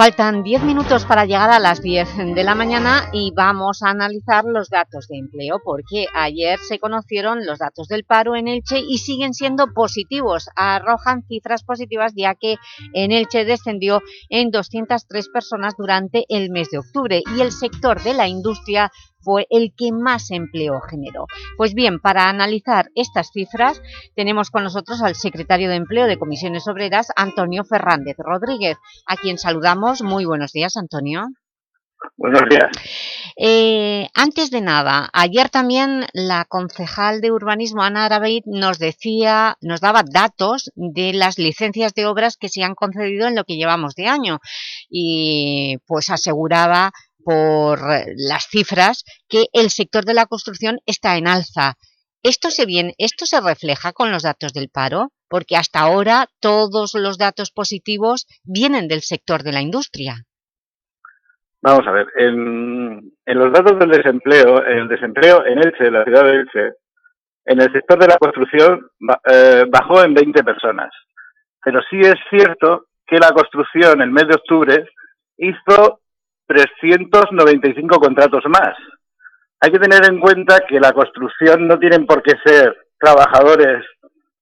Speaker 1: Faltan 10 minutos para llegar a las 10 de la mañana y vamos a analizar los datos de empleo porque ayer se conocieron los datos del paro en Elche y siguen siendo positivos, arrojan cifras positivas ya que en Elche descendió en 203 personas durante el mes de octubre y el sector de la industria fue el que más empleo generó. Pues bien, para analizar estas cifras tenemos con nosotros al secretario de Empleo de Comisiones Obreras, Antonio Fernández Rodríguez, a quien saludamos. Muy buenos días, Antonio.
Speaker 19: Buenos días.
Speaker 1: Eh, antes de nada, ayer también la concejal de urbanismo, Ana Arabeit, nos decía, nos daba datos de las licencias de obras que se han concedido en lo que llevamos de año y pues aseguraba por las cifras que el sector de la construcción está en alza. ¿Esto se, viene, ¿Esto se refleja con los datos del paro? Porque hasta ahora todos los datos positivos vienen del sector de la industria.
Speaker 19: Vamos a ver, en, los datos del desempleo, el desempleo en Elche, en la ciudad de Elche, en el sector de la construcción eh, bajó en 20 personas. Pero sí es cierto que la construcción el mes de octubre hizo 395 contratos más. Hay que tener en cuenta que la construcción no tienen por qué ser trabajadores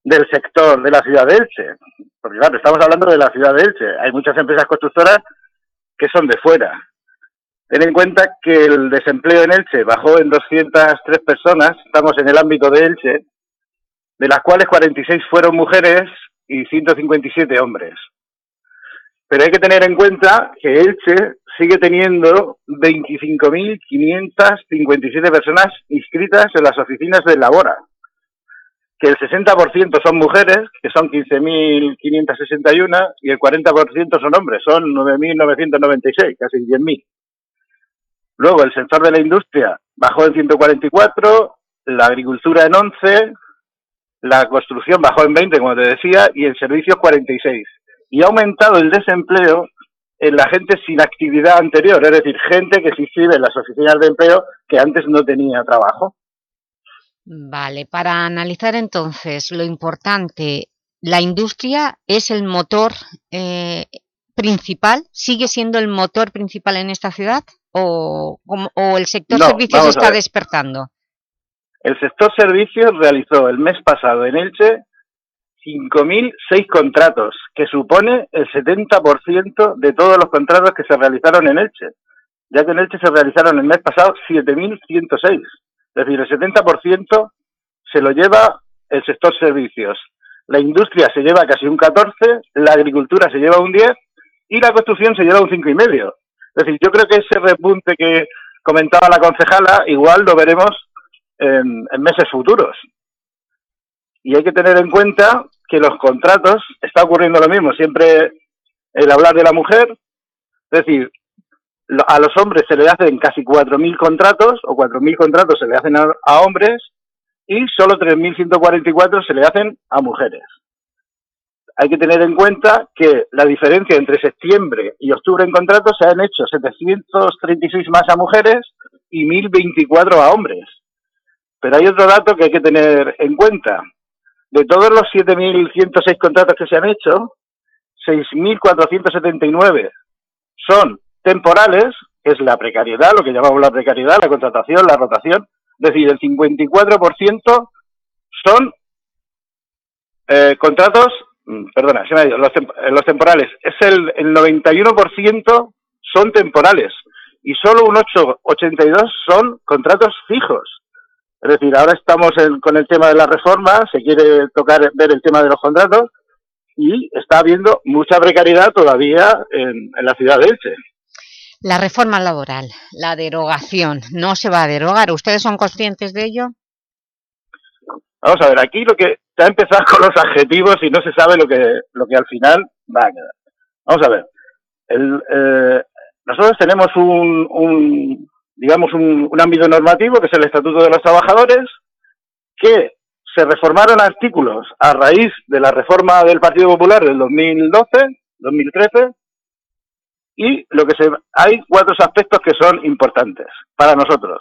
Speaker 19: del sector de la ciudad de Elche, porque claro, estamos hablando de la ciudad de Elche. Hay muchas empresas constructoras que son de fuera. Ten en cuenta que el desempleo en Elche bajó en 203 personas, estamos en el ámbito de Elche, de las cuales 46 fueron mujeres y 157 hombres. Pero hay que tener en cuenta que Elche sigue teniendo 25.557 personas inscritas en las oficinas de Labora, que el 60% son mujeres, que son 15.561, y el 40% son hombres, son 9.996, casi 10.000. Luego, el sector de la industria bajó en 144, la agricultura en 11, la construcción bajó en 20, como te decía, y en servicios 46 y ha aumentado el desempleo en la gente sin actividad anterior, es decir, gente que se inscribe en las oficinas de empleo que antes no tenía trabajo.
Speaker 1: Vale, para analizar entonces lo importante, ¿la industria es el motor eh, principal? ¿Sigue siendo el motor principal en esta ciudad? ¿O, el sector servicios está despertando?
Speaker 19: El sector servicios realizó el mes pasado en Elche 5.006 contratos, que supone el 70% de todos los contratos que se realizaron en Elche, ya que en Elche se realizaron el mes pasado 7.106. Es decir, el 70% se lo lleva el sector servicios. La industria se lleva casi un 14, la agricultura se lleva un 10 y la construcción se lleva un 5,5. Es decir, yo creo que ese repunte que comentaba la concejala igual lo veremos en meses futuros. Y hay que tener en cuenta que los contratos, está ocurriendo lo mismo, siempre el hablar de la mujer, es decir, a los hombres se le hacen casi 4.000 contratos, o 4.000 contratos se le hacen a, hombres, y solo 3.144 se le hacen a mujeres. Hay que tener en cuenta que la diferencia entre septiembre y octubre en contratos se han hecho 736 más a mujeres y 1.024 a hombres. Pero hay otro dato que hay que tener en cuenta, de todos los 7.106 contratos que se han hecho, 6.479 son temporales, que es la precariedad, lo que llamamos la precariedad, la contratación, la rotación. Es decir, el 54% son eh, contratos, mm, perdona, se me ha ido, los, los, temporales. Es el, el 91% son temporales y solo un 8,82 son contratos fijos. Es decir, ahora estamos con el tema de la reforma, se quiere tocar ver el tema de los contratos y está habiendo mucha precariedad todavía en, la ciudad de Elche.
Speaker 1: La reforma laboral, la derogación, ¿no se va a derogar? ¿Ustedes son conscientes de ello?
Speaker 19: Vamos a ver, aquí lo que se ha empezado con los adjetivos y no se sabe lo que, lo que al final va a quedar. Vamos a ver, el, eh, nosotros tenemos un, digamos, un, ámbito normativo, que es el Estatuto de los Trabajadores, que se reformaron artículos a raíz de la reforma del Partido Popular del 2012, 2013, y lo que se, hay cuatro aspectos que son importantes para nosotros.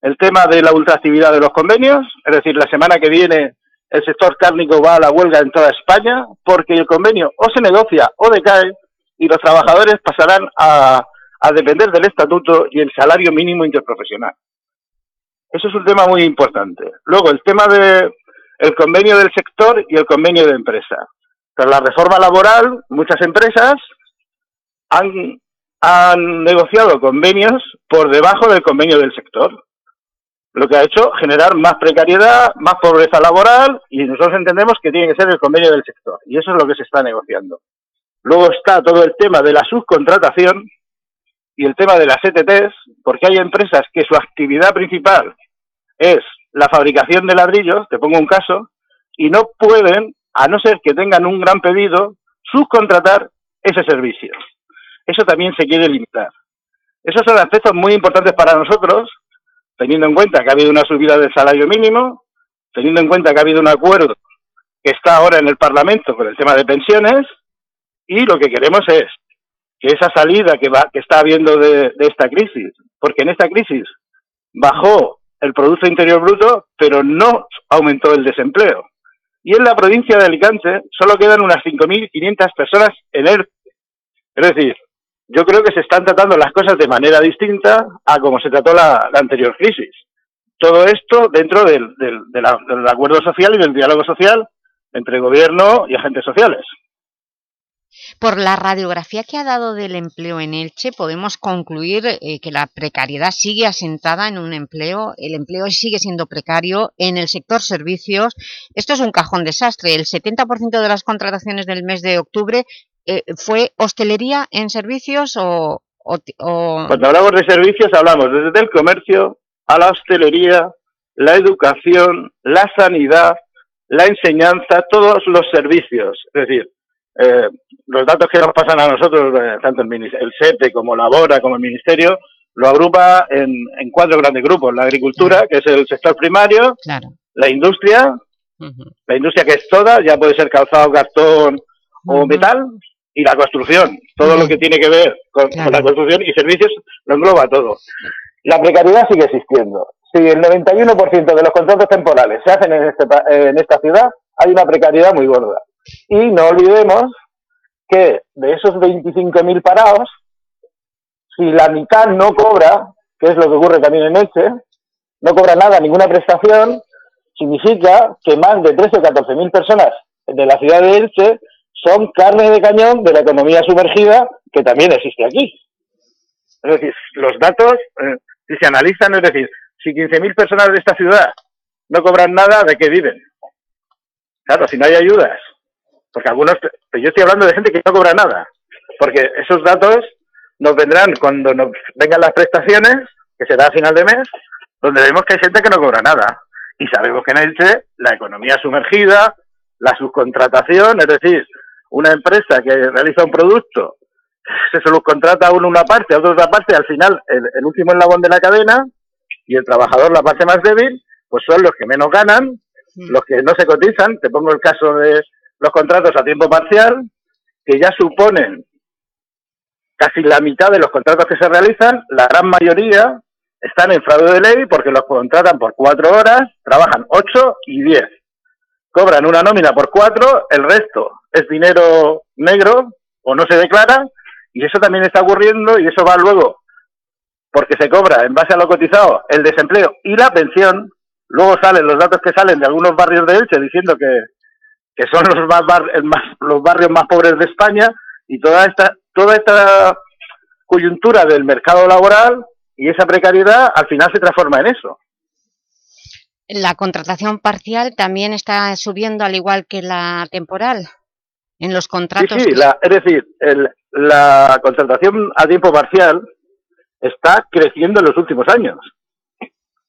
Speaker 19: El tema de la ultraactividad de los convenios, es decir, la semana que viene el sector cárnico va a la huelga en toda España porque el convenio o se negocia o decae y los trabajadores pasarán a, a depender del estatuto y el salario mínimo interprofesional. Eso es un tema muy importante. Luego, el tema de el convenio del sector y el convenio de empresa. Tras la reforma laboral, muchas empresas han, han negociado convenios por debajo del convenio del sector, lo que ha hecho generar más precariedad, más pobreza laboral y nosotros entendemos que tiene que ser el convenio del sector y eso es lo que se está negociando. Luego está todo el tema de la subcontratación y el tema de las ETTs, porque hay empresas que su actividad principal es la fabricación de ladrillos, te pongo un caso, y no pueden, a no ser que tengan un gran pedido, subcontratar ese servicio. Eso también se quiere limitar. Esos son aspectos muy importantes para nosotros, teniendo en cuenta que ha habido una subida del salario mínimo, teniendo en cuenta que ha habido un acuerdo que está ahora en el Parlamento con el tema de pensiones, y lo que queremos es que esa salida que, va, que está habiendo de, esta crisis, porque en esta crisis bajó el Producto Interior Bruto, pero no aumentó el desempleo. Y en la provincia de Alicante solo quedan unas 5.500 personas en ERTE. Es decir, yo creo que se están tratando las cosas de manera distinta a como se trató la, anterior crisis. Todo esto dentro del, del acuerdo social y del diálogo social entre gobierno y agentes sociales.
Speaker 1: Por la radiografía que ha dado del empleo en Elche, podemos concluir eh, que la precariedad sigue asentada en un empleo, el empleo sigue siendo precario en el sector servicios. Esto es un cajón desastre. El 70% de las contrataciones del mes de octubre eh, fue hostelería en servicios o.
Speaker 19: Cuando hablamos de servicios hablamos desde el comercio a la hostelería, la educación, la sanidad, la enseñanza, todos los servicios. Es decir, eh, los datos que nos pasan a nosotros, eh, tanto el, el SEPE como la BORA como el Ministerio, lo agrupa en, en cuatro grandes grupos. La agricultura, que es el sector primario,
Speaker 1: claro.
Speaker 19: la industria, uh -huh. la industria que es toda, ya puede ser calzado, cartón uh -huh. o metal, y la construcción. Todo lo que tiene que ver con, claro. con, la construcción y servicios lo engloba todo. La precariedad sigue existiendo. Si el 91% de los contratos temporales se hacen en, este, en esta ciudad, hay una precariedad muy gorda. Y no olvidemos que de esos 25.000 parados, si la mitad no cobra, que es lo que ocurre también en Elche, no cobra nada, ninguna prestación, significa que más de 13 o 14.000 personas de la ciudad de Elche son carne de cañón de la economía sumergida que también existe aquí. Es decir, los datos, eh, si se analizan, es decir, si 15.000 personas de esta ciudad no cobran nada, ¿de qué viven? Claro, si no hay ayudas, porque algunos, yo estoy hablando de gente que no cobra nada, porque esos datos nos vendrán cuando nos vengan las prestaciones, que será a final de mes, donde vemos que hay gente que no cobra nada. Y sabemos que en Elche la economía sumergida, la subcontratación, es decir, una empresa que realiza un producto, se subcontrata a uno una parte, a otro otra parte, y al final el, el último eslabón de la cadena y el trabajador la parte más débil, pues son los que menos ganan, los que no se cotizan. Te pongo el caso de los contratos a tiempo parcial, que ya suponen casi la mitad de los contratos que se realizan, la gran mayoría están en fraude de ley porque los contratan por cuatro horas, trabajan ocho y diez. Cobran una nómina por cuatro, el resto es dinero negro o no se declara, y eso también está ocurriendo y eso va luego porque se cobra en base a lo cotizado el desempleo y la pensión. Luego salen los datos que salen de algunos barrios de Elche diciendo que, que son los más, bar, más, los barrios más pobres de España y toda esta toda esta coyuntura del mercado laboral y esa precariedad al final se transforma en eso.
Speaker 1: La contratación parcial también está subiendo al igual que la temporal en los contratos.
Speaker 19: Sí, sí la, es decir, el, la contratación a tiempo parcial está creciendo en los últimos años.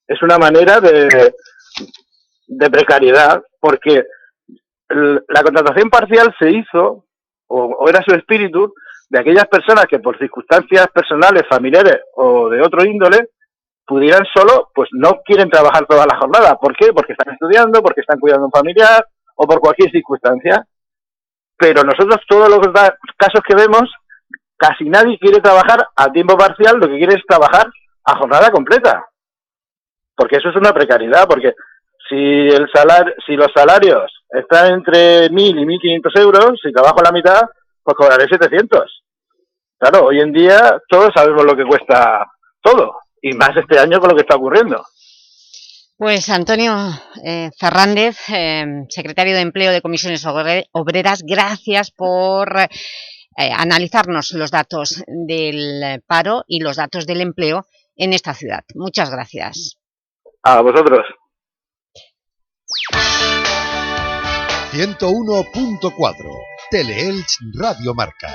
Speaker 19: Es una manera de, de precariedad porque la contratación parcial se hizo, o, era su espíritu, de aquellas personas que por circunstancias personales, familiares o de otro índole, pudieran solo, pues no quieren trabajar toda la jornada. ¿Por qué? Porque están estudiando, porque están cuidando a un familiar o por cualquier circunstancia. Pero nosotros todos los casos que vemos casi nadie quiere trabajar a tiempo parcial, lo que quiere es trabajar a jornada completa. Porque eso es una precariedad, porque si el salario, si los salarios están entre 1.000 y 1.500 euros, si trabajo la mitad, pues cobraré 700. Claro, hoy en día todos sabemos lo que cuesta todo, y más este año con lo que está ocurriendo.
Speaker 1: Pues Antonio eh, Fernández, eh, secretario de Empleo de Comisiones Obreras, gracias por eh, analizarnos los datos del paro y los datos del empleo en esta ciudad. Muchas gracias.
Speaker 19: A vosotros.
Speaker 2: 101.4 Teleelch Radio Marca.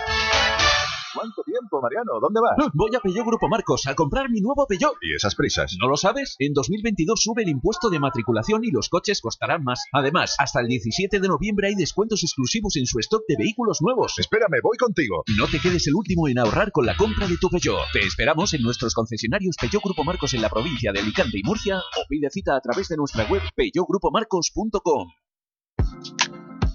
Speaker 20: ¿Cuánto tiempo, Mariano? ¿Dónde vas?
Speaker 21: Voy a Peugeot Grupo Marcos a comprar mi nuevo Peugeot.
Speaker 20: ¿Y esas prisas?
Speaker 21: ¿No lo sabes? En 2022 sube el impuesto de matriculación y los coches costarán más. Además, hasta el 17 de noviembre hay descuentos exclusivos en su stock de vehículos nuevos.
Speaker 20: Espérame, voy contigo.
Speaker 21: No te quedes el último en ahorrar con la compra de tu Peugeot. Te esperamos en nuestros concesionarios Peugeot Grupo Marcos en la provincia de Alicante y Murcia o pide cita a través de nuestra web peugeotgrupomarcos.com.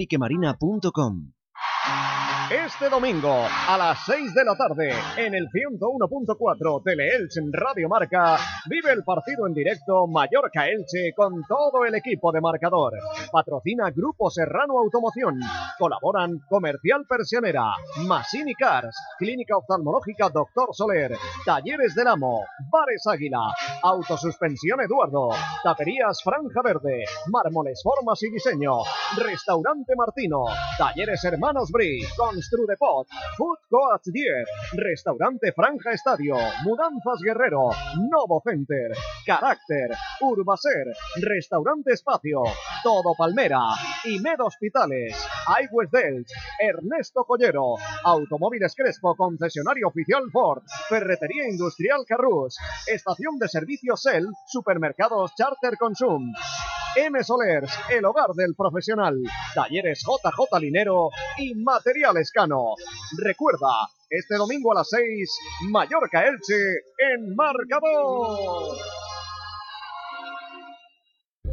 Speaker 13: eliquemarina.com. Este domingo a las 6 de la tarde en el 101.4 Tele-Elche en Radio Marca vive el partido en directo Mallorca-Elche con todo el equipo de marcador. Patrocina Grupo Serrano Automoción. Colaboran Comercial Persianera, Massini Cars, Clínica Oftalmológica Doctor Soler, Talleres del Amo, Bares Águila, Autosuspensión Eduardo, Taperías Franja Verde, Mármoles Formas y Diseño, Restaurante Martino, Talleres Hermanos Bri, Construdepot, Food Coach 10, Restaurante Franja Estadio, Mudanzas Guerrero, Novo Center, Carácter, Urbaser, Restaurante Espacio, Todo Palmera, Imed Hospitales, iWest Delch, Ernesto Collero, Automóviles Crespo, concesionario oficial Ford, Ferretería Industrial Carrus, Estación de Servicio Cell, Supermercados Charter Consum, M Solers, el hogar del profesional, Talleres JJ Linero y Materiales Recuerda, este domingo a las 6, Mallorca-Elche en Marcador.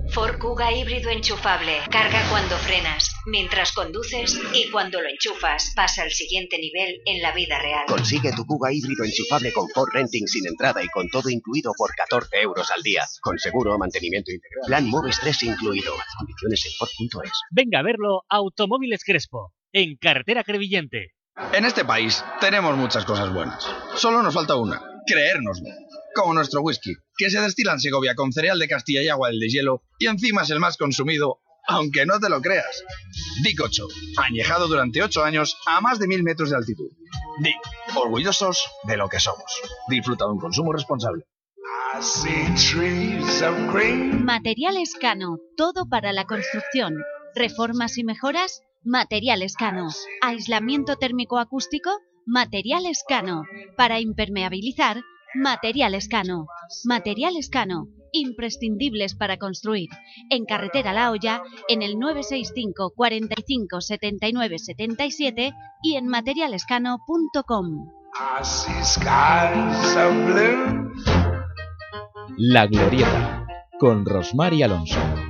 Speaker 22: Ford Kuga híbrido enchufable. Carga cuando frenas, mientras conduces y cuando lo enchufas pasa al siguiente nivel en la vida real.
Speaker 23: Consigue tu Kuga híbrido enchufable con Ford Renting sin entrada y con todo incluido por 14 euros al día. Con seguro, mantenimiento integral. Plan Moves 3 incluido. Condiciones en Ford.es.
Speaker 24: Venga a verlo Automóviles Crespo, en Carretera Crevillente.
Speaker 8: En este país tenemos muchas cosas buenas. Solo nos falta una, creérnoslo. Como nuestro whisky, que se destila en Segovia con cereal de Castilla y agua del deshielo y encima es el más consumido, aunque no te lo creas. Dic 8, añejado durante 8 años a más de 1000 metros de altitud. Dic, orgullosos de lo que somos. Disfruta de un consumo responsable.
Speaker 4: Materiales Cano, todo para la construcción. Reformas y mejoras, Materiales Cano. Aislamiento térmico acústico, Materiales Cano. Para impermeabilizar, Materiales Cano. Materiales Cano, imprescindibles para construir. En Carretera La Hoya, en el 965 45 79 77 y en materialescano.com.
Speaker 5: La Glorieta, con Rosmar y Alonso.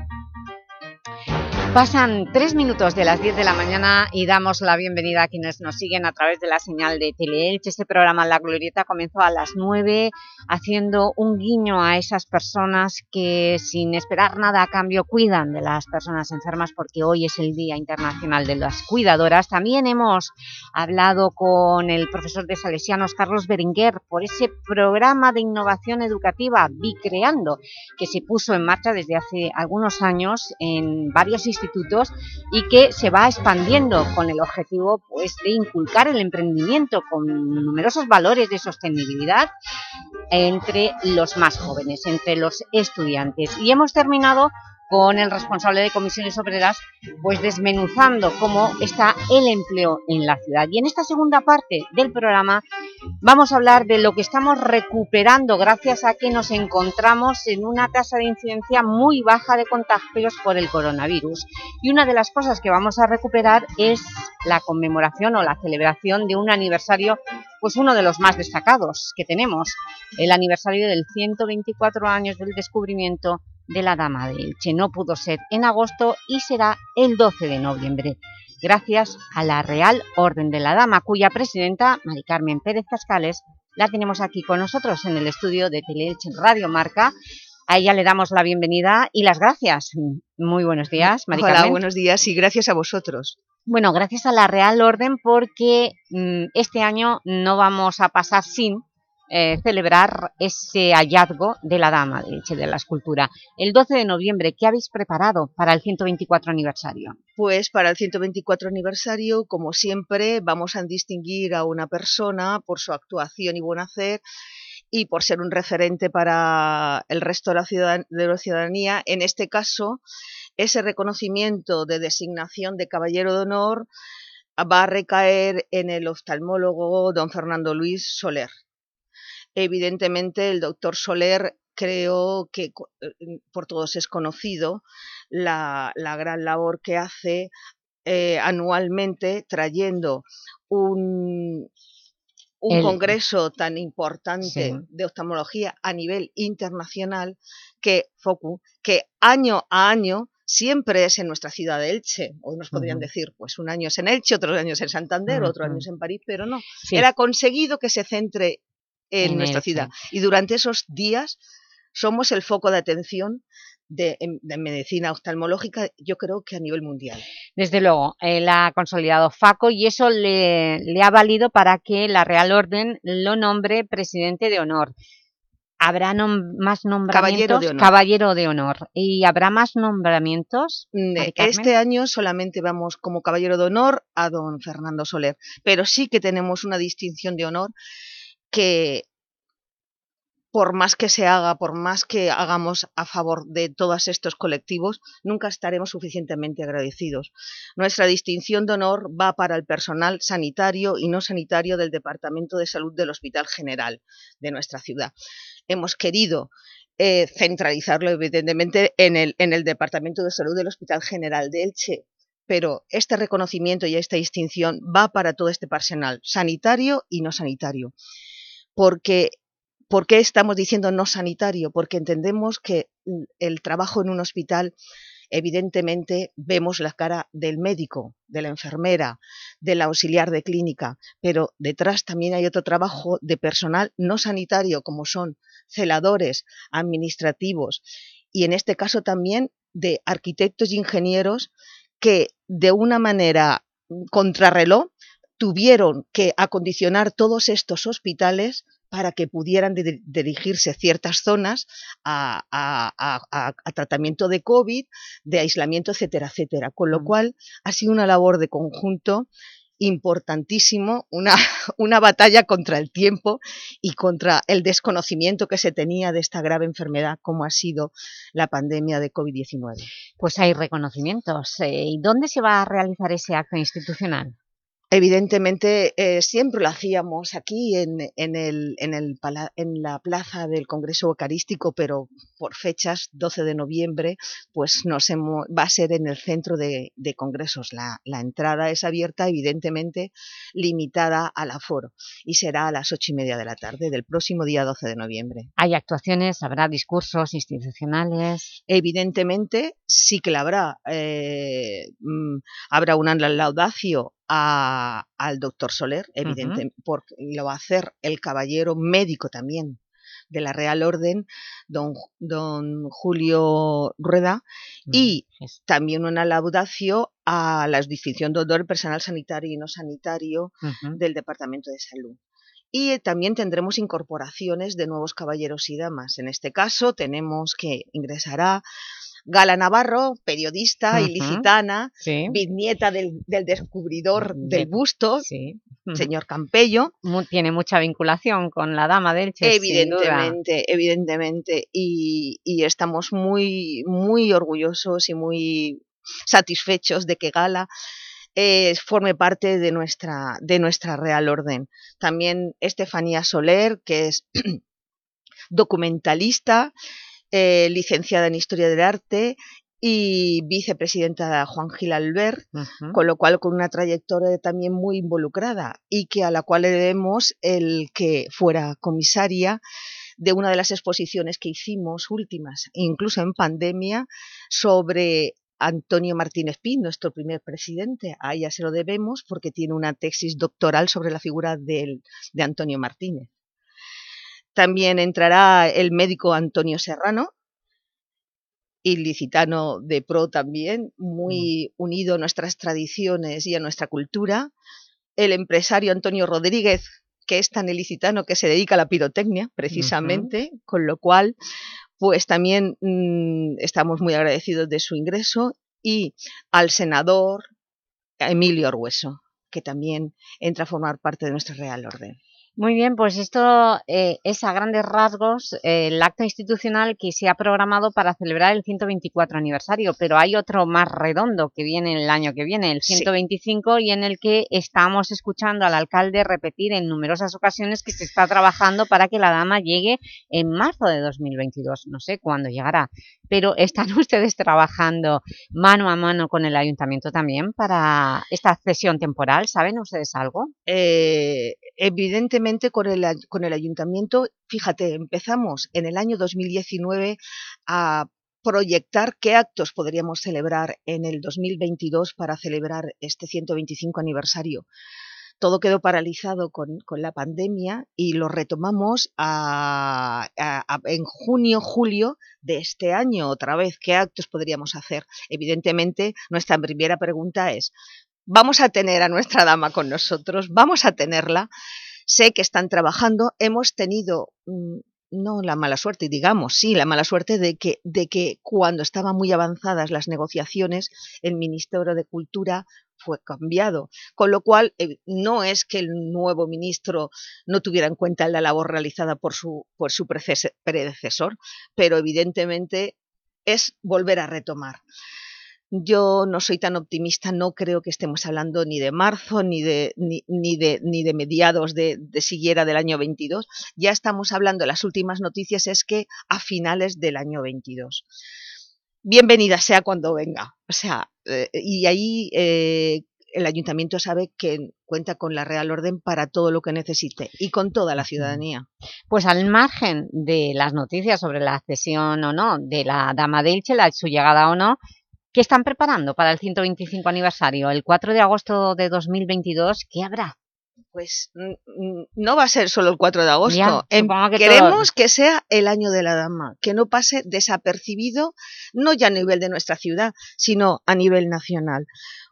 Speaker 1: Pasan tres minutos de las 10 de la mañana y damos la bienvenida a quienes nos siguen a través de la señal de Teleelch. Este programa La Glorieta comenzó a las 9 haciendo un guiño a esas personas que sin esperar nada a cambio cuidan de las personas enfermas porque hoy es el Día Internacional de las Cuidadoras. También hemos hablado con el profesor de Salesianos Carlos Berenguer por ese programa de innovación educativa Bicreando que se puso en marcha desde hace algunos años en varios institutos y que se va expandiendo con el objetivo pues, de inculcar el emprendimiento con numerosos valores de sostenibilidad entre los más jóvenes, entre los estudiantes. Y hemos terminado con el responsable de comisiones obreras, pues desmenuzando cómo está el empleo en la ciudad. Y en esta segunda parte del programa vamos a hablar de lo que estamos recuperando gracias a que nos encontramos en una tasa de incidencia muy baja de contagios por el coronavirus. Y una de las cosas que vamos a recuperar es la conmemoración o la celebración de un aniversario pues uno de los más destacados que tenemos, el aniversario del 124 años del descubrimiento de la Dama de Elche. No pudo ser en agosto y será el 12 de noviembre, gracias a la Real Orden de la Dama, cuya presidenta, Mari Carmen Pérez Cascales, la tenemos aquí con nosotros en el estudio de Teleelche Radio Marca. A ella le damos la bienvenida y las gracias. Muy buenos días, Mari
Speaker 25: Hola,
Speaker 1: Carmen.
Speaker 25: buenos días y gracias a vosotros.
Speaker 1: Bueno, gracias a la Real Orden porque mm, este año no vamos a pasar sin eh, celebrar ese hallazgo de la Dama de de la escultura. El 12 de noviembre, ¿qué habéis preparado para el 124 aniversario?
Speaker 25: Pues para el 124 aniversario, como siempre, vamos a distinguir a una persona por su actuación y buen hacer y por ser un referente para el resto de la, de la ciudadanía. En este caso, ese reconocimiento de designación de Caballero de Honor va a recaer en el oftalmólogo don Fernando Luis Soler. Evidentemente, el doctor Soler creo que eh, por todos es conocido la, la gran labor que hace eh, anualmente trayendo un, un
Speaker 1: El-
Speaker 25: congreso tan importante
Speaker 1: Sí.
Speaker 25: de oftalmología a nivel internacional que FOCU, que año a año siempre es en nuestra ciudad de Elche. Hoy nos podrían decir, pues un año es en Elche, otros años en Santander, otro año es en París, pero no.
Speaker 1: Sí.
Speaker 25: Él ha conseguido que se centre en,
Speaker 1: En
Speaker 25: nuestra ciudad. Y durante esos días somos el foco de atención de, de medicina oftalmológica, yo creo que a nivel mundial.
Speaker 1: Desde luego, él ha consolidado FACO y eso le, le ha valido para que la Real Orden lo nombre presidente de honor. ¿Habrá nom- más nombramientos?
Speaker 25: de honor.
Speaker 1: Caballero de honor. ¿Y habrá más nombramientos?
Speaker 25: Mm,
Speaker 1: Carmen?
Speaker 25: Este año solamente vamos como caballero de honor a don Fernando Soler, pero sí que tenemos una distinción de honor que por más que se haga, por más que hagamos a favor de todos estos colectivos, nunca estaremos suficientemente agradecidos. Nuestra distinción de honor va para el personal sanitario y no sanitario del Departamento de Salud del Hospital General de nuestra ciudad. Hemos querido eh, centralizarlo evidentemente en el, en el Departamento de Salud del Hospital General de Elche, pero este reconocimiento y esta distinción va para todo este personal, sanitario y no sanitario. Porque, ¿Por qué estamos diciendo no sanitario? Porque entendemos que el trabajo en un hospital, evidentemente vemos la cara del médico, de la enfermera, del auxiliar de clínica, pero detrás también hay otro trabajo de personal no sanitario, como son celadores, administrativos y en este caso también de arquitectos y ingenieros que de una manera mm, contrarreloj tuvieron que acondicionar todos estos hospitales para que pudieran di- dirigirse ciertas zonas a, a- a- a- a tratamiento de COVID, de aislamiento, etcétera, etcétera. Con lo cual ha sido una labor de conjunto importantísimo, una, una batalla contra el tiempo y contra el desconocimiento que se tenía de esta grave enfermedad como ha sido la pandemia de COVID-19.
Speaker 1: Pues hay reconocimientos. Eh, ¿Y dónde se va a realizar ese acto institucional?
Speaker 25: Evidentemente, eh, siempre lo hacíamos aquí en, en, el, en, el pala- en la plaza del Congreso Eucarístico, pero por fechas, 12 de noviembre, pues nos hemo- va a ser en el centro de, de congresos. La, la entrada es abierta, evidentemente limitada al aforo, y será a las ocho y media de la tarde del próximo día 12 de noviembre.
Speaker 1: ¿Hay actuaciones? ¿Habrá discursos institucionales?
Speaker 25: Evidentemente sí que la habrá. eh, mm, habrá un laudacio a- al doctor Soler, evidente, porque lo va a hacer el caballero médico también de la Real Orden, don, don Julio Rueda, y también una laudacio a la distinción de honor personal sanitario y no sanitario del Departamento de Salud. Y eh, también tendremos incorporaciones de nuevos caballeros y damas. En este caso tenemos que ingresará Gala Navarro, periodista
Speaker 1: Ujú.
Speaker 25: ilicitana,
Speaker 1: Sí.
Speaker 25: bisnieta del, del descubridor
Speaker 1: De-
Speaker 25: del busto, señor Campello.
Speaker 1: Tiene mucha vinculación con la dama de Elche, sin duda.
Speaker 25: Evidentemente, evidentemente. Y, y estamos muy, muy orgullosos y muy satisfechos de que Gala eh, forme parte de nuestra, de nuestra Real Orden. También Estefanía Soler, que es documentalista, eh, licenciada en Historia del Arte y vicepresidenta Juan Gil Albert, con lo cual con una trayectoria también muy involucrada y que a la cual le debemos el que fuera comisaria de una de las exposiciones que hicimos últimas, incluso en pandemia, sobre Antonio Martínez Pin, nuestro primer presidente. A ella se lo debemos porque tiene una tesis doctoral sobre la figura de Antonio Martínez. También entrará el médico Antonio Serrano, ilicitano de pro también, muy mm. unido a nuestras tradiciones y a nuestra cultura. El empresario Antonio Rodríguez, que es tan ilicitano que se dedica a la pirotecnia, precisamente, con lo cual, pues también mm, estamos muy agradecidos de su ingreso, y al senador Emilio Orhueso, que también entra a formar parte de nuestra Real Orden.
Speaker 1: Muy bien, pues esto eh, es a grandes rasgos eh, el acto institucional que se ha programado para celebrar el 124 aniversario, pero hay otro más redondo que viene el año que viene, el 125, y en el que estamos escuchando al alcalde repetir en numerosas ocasiones que se está trabajando para que la dama llegue en marzo de 2022, no sé cuándo llegará, pero ¿están ustedes trabajando mano a mano con el ayuntamiento también para esta cesión temporal? ¿Saben ustedes algo?
Speaker 25: Eh, evidentemente con el, ayuntamiento, fíjate, empezamos en el año 2019 a proyectar qué actos podríamos celebrar en el 2022 para celebrar este 125 aniversario todo quedó paralizado con, la pandemia y lo retomamos en junio, julio de este año otra vez. ¿Qué actos podríamos hacer? Evidentemente, nuestra primera pregunta es, ¿vamos a tener a nuestra dama con nosotros? ¿Vamos a tenerla? Sé que están trabajando, hemos tenido... Mm, no la mala suerte, digamos, sí, la mala suerte de que, de que cuando estaban muy avanzadas las negociaciones, el Ministerio de Cultura fue cambiado, con lo cual eh, no es que el nuevo ministro no tuviera en cuenta la labor realizada por su, por su predecesor, pero evidentemente es volver a retomar. Yo no soy tan optimista, no creo que estemos hablando ni de marzo ni de, ni, de, ni de mediados de, de siguiera del año 22. Ya estamos hablando, las últimas noticias es que a finales del año 22 bienvenida sea cuando venga. O sea, eh, y ahí eh, el ayuntamiento sabe que cuenta con la Real Orden para todo lo que necesite y con toda la ciudadanía.
Speaker 1: Pues al margen de las noticias sobre la cesión o no de la Dama de Elche, la, su llegada o no, ¿qué están preparando para el 125 aniversario? El 4 de agosto de 2022, ¿qué habrá?
Speaker 25: Pues no va a ser solo el 4 de agosto. Em, queremos que sea el año de la dama, que no pase desapercibido, no ya a nivel de nuestra ciudad, sino a nivel nacional.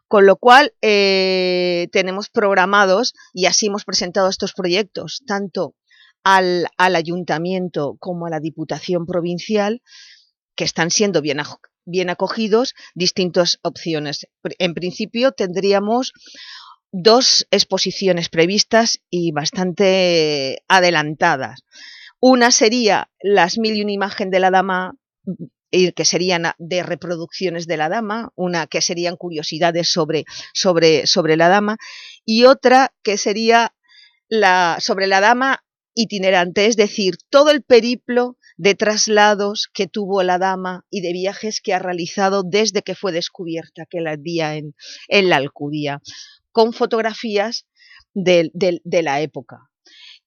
Speaker 25: Con lo cual, eh, tenemos programados, y así hemos presentado estos proyectos, tanto al, ayuntamiento como a la Diputación Provincial, que están siendo bien, bien acogidos, distintas opciones. En principio, tendríamos dos exposiciones previstas y bastante adelantadas. Una sería las mil y una imagen de la dama, que serían de reproducciones de la dama, una que serían curiosidades sobre, sobre, sobre la dama, y otra que sería la, sobre la dama itinerante, es decir, todo el periplo de traslados que tuvo la dama y de viajes que ha realizado desde que fue descubierta que la día en, en la Alcudía con fotografías de, la época.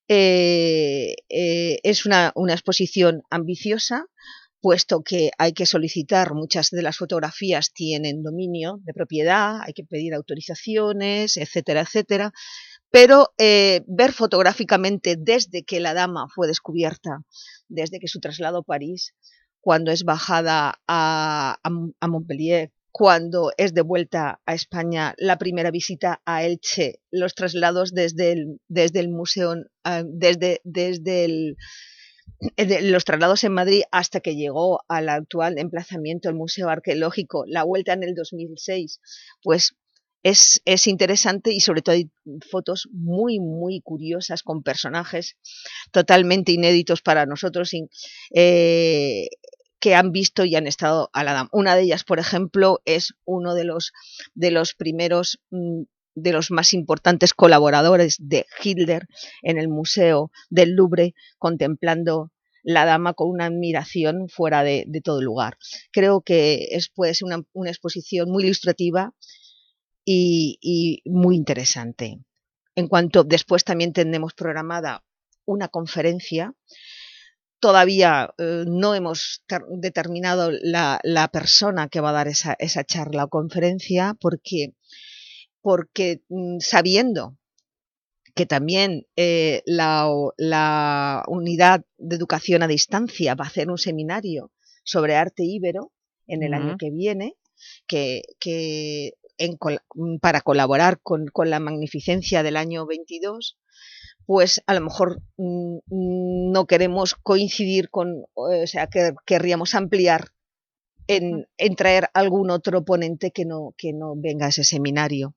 Speaker 25: Eh, eh, es una, exposición ambiciosa, puesto que hay que solicitar, muchas de las fotografías tienen dominio de propiedad, hay que pedir autorizaciones, etcétera, etcétera, pero eh, ver fotográficamente desde que la dama fue descubierta, desde que su traslado a París, cuando es bajada a Montpellier, cuando es de vuelta a España la primera visita a Elche, los traslados desde el, desde el museo, ah, desde, desde eh, los traslados en Madrid hasta que llegó al actual emplazamiento, el Museo Arqueológico, la vuelta en el 2006, pues es, es, interesante y sobre todo hay fotos muy, muy curiosas con personajes totalmente inéditos para nosotros. Eh, que han visto y han estado a la dama. Una de ellas, por ejemplo, es uno de los, de los primeros, mm, de los más importantes colaboradores de Hitler en el Museo del Louvre, contemplando la dama con una admiración fuera de, de todo lugar. Creo que es, puede ser una, una exposición muy ilustrativa y, y muy interesante. En cuanto después también tenemos programada una conferencia todavía eh, no hemos determinado la, la, persona que va a dar esa, esa charla o conferencia porque, porque mm, sabiendo que también eh, la, la, unidad de educación a distancia va a hacer un seminario sobre arte íbero en el uh -huh. año que viene, que, que en, para colaborar con, con la magnificencia del año 22, pues a lo mejor mmm, no queremos coincidir con, o sea, que querríamos ampliar en, en, traer algún otro ponente que no, que no venga a ese seminario.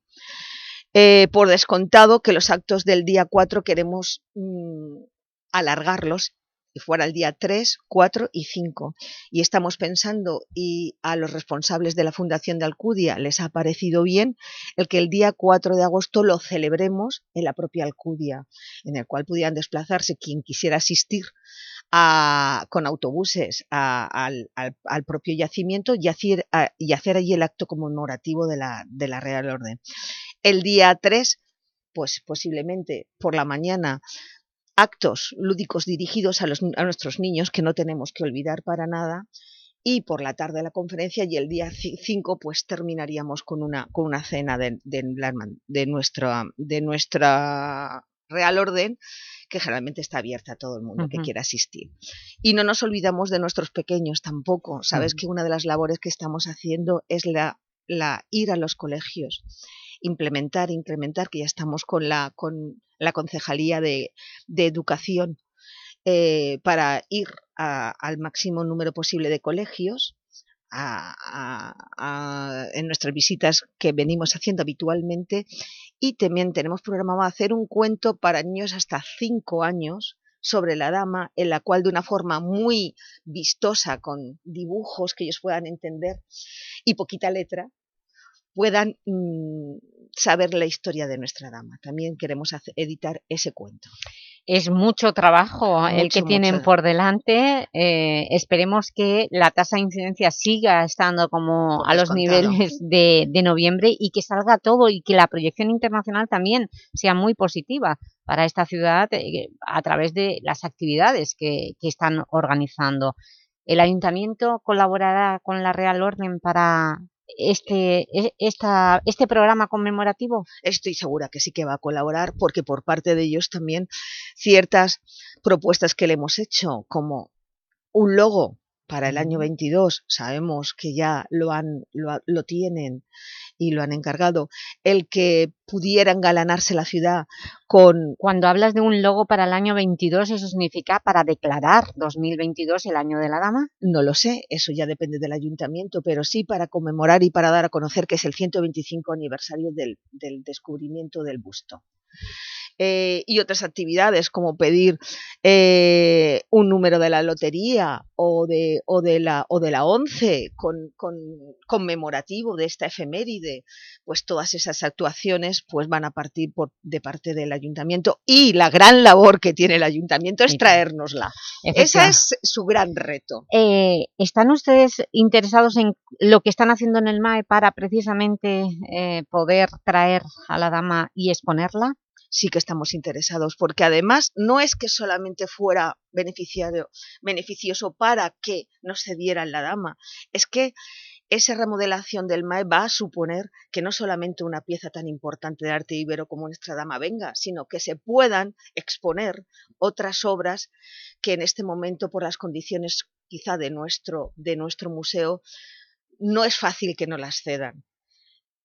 Speaker 25: Eh, por descontado que los actos del día 4 queremos mmm, alargarlos fuera el día 3, 4 y 5. Y estamos pensando, y a los responsables de la Fundación de Alcudia les ha parecido bien, el que el día 4 de agosto lo celebremos en la propia Alcudia, en el cual pudieran desplazarse quien quisiera asistir a, con autobuses al, al, al, propio yacimiento y hacer, a, y hacer allí el acto conmemorativo de la, de la Real Orden. El día 3, pues posiblemente por la mañana actos lúdicos dirigidos a, los, a, nuestros niños que no tenemos que olvidar para nada y por la tarde la conferencia y el día 5 pues terminaríamos con una, con una cena de, de, de, nuestra, de nuestra Real Orden que generalmente está abierta a todo el mundo uh -huh. que quiera asistir. Y no nos olvidamos de nuestros pequeños tampoco. Sabes uh -huh. que una de las labores que estamos haciendo es la, la ir a los colegios implementar, incrementar, que ya estamos con la, con la Concejalía de, Educación eh, para ir al máximo número posible de colegios en nuestras visitas que venimos haciendo habitualmente. Y también tenemos programado hacer un cuento para niños hasta 5 años sobre la dama, en la cual de una forma muy vistosa, con dibujos que ellos puedan entender y poquita letra, puedan mmm, saber la historia de nuestra dama. También queremos hacer, editar ese cuento.
Speaker 1: Es mucho trabajo mucho, el que tienen por delante. Eh, esperemos que la tasa de incidencia siga estando como por a los niveles de, de, noviembre y que salga todo y que la proyección internacional también sea muy positiva para esta ciudad eh, a través de las actividades que, que están organizando. ¿El Ayuntamiento colaborará con la Real Orden para, este, e, esta, este programa conmemorativo?
Speaker 25: Estoy segura que sí que va a colaborar porque por parte de ellos también ciertas propuestas que le hemos hecho como un logo para el año 22, sabemos que ya lo, han, lo, lo tienen y lo han encargado, el que pudiera engalanarse la ciudad con...
Speaker 1: Cuando hablas de un logo para el año 22, ¿eso significa para declarar 2022 el año de la dama?
Speaker 25: No lo sé, eso ya depende del ayuntamiento, pero sí para conmemorar y para dar a conocer que es el 125 aniversario del, del descubrimiento del busto eh, y otras actividades como pedir eh, un número de la lotería o de, o de, la, o de la ONCE con, con, conmemorativo de esta efeméride, pues todas esas actuaciones pues van a partir por, de parte del ayuntamiento y la gran labor que tiene el ayuntamiento es traérnosla. Ese es su gran reto.
Speaker 1: Eh, ¿Están ustedes interesados en lo que están haciendo en el MAE para precisamente eh, poder traer a la dama y exponerla?
Speaker 25: Sí que estamos interesados, porque además no es que solamente fuera beneficioso para que nos cedieran la dama, es que esa remodelación del MAE va a suponer que no solamente una pieza tan importante de arte ibero como nuestra dama venga, sino que se puedan exponer otras obras que en este momento, por las condiciones quizá de nuestro, de nuestro museo, no es fácil que no las cedan.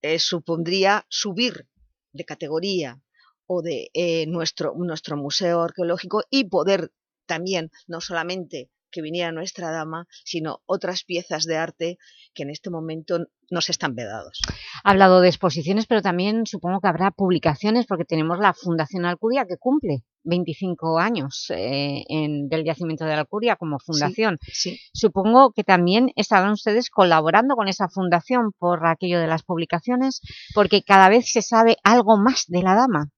Speaker 25: Eh, supondría subir de categoría o de eh, nuestro, nuestro museo arqueológico y poder también, no solamente que viniera nuestra dama, sino otras piezas de arte que en este momento nos están vedados.
Speaker 1: Ha hablado de exposiciones, pero también supongo que habrá publicaciones, porque tenemos la Fundación Alcudia que cumple 25 años eh, en, del yacimiento de la Alcudia como fundación.
Speaker 25: Sí, sí.
Speaker 1: Supongo que también estarán ustedes colaborando con esa fundación por aquello de las publicaciones, porque cada vez se sabe algo más de la dama.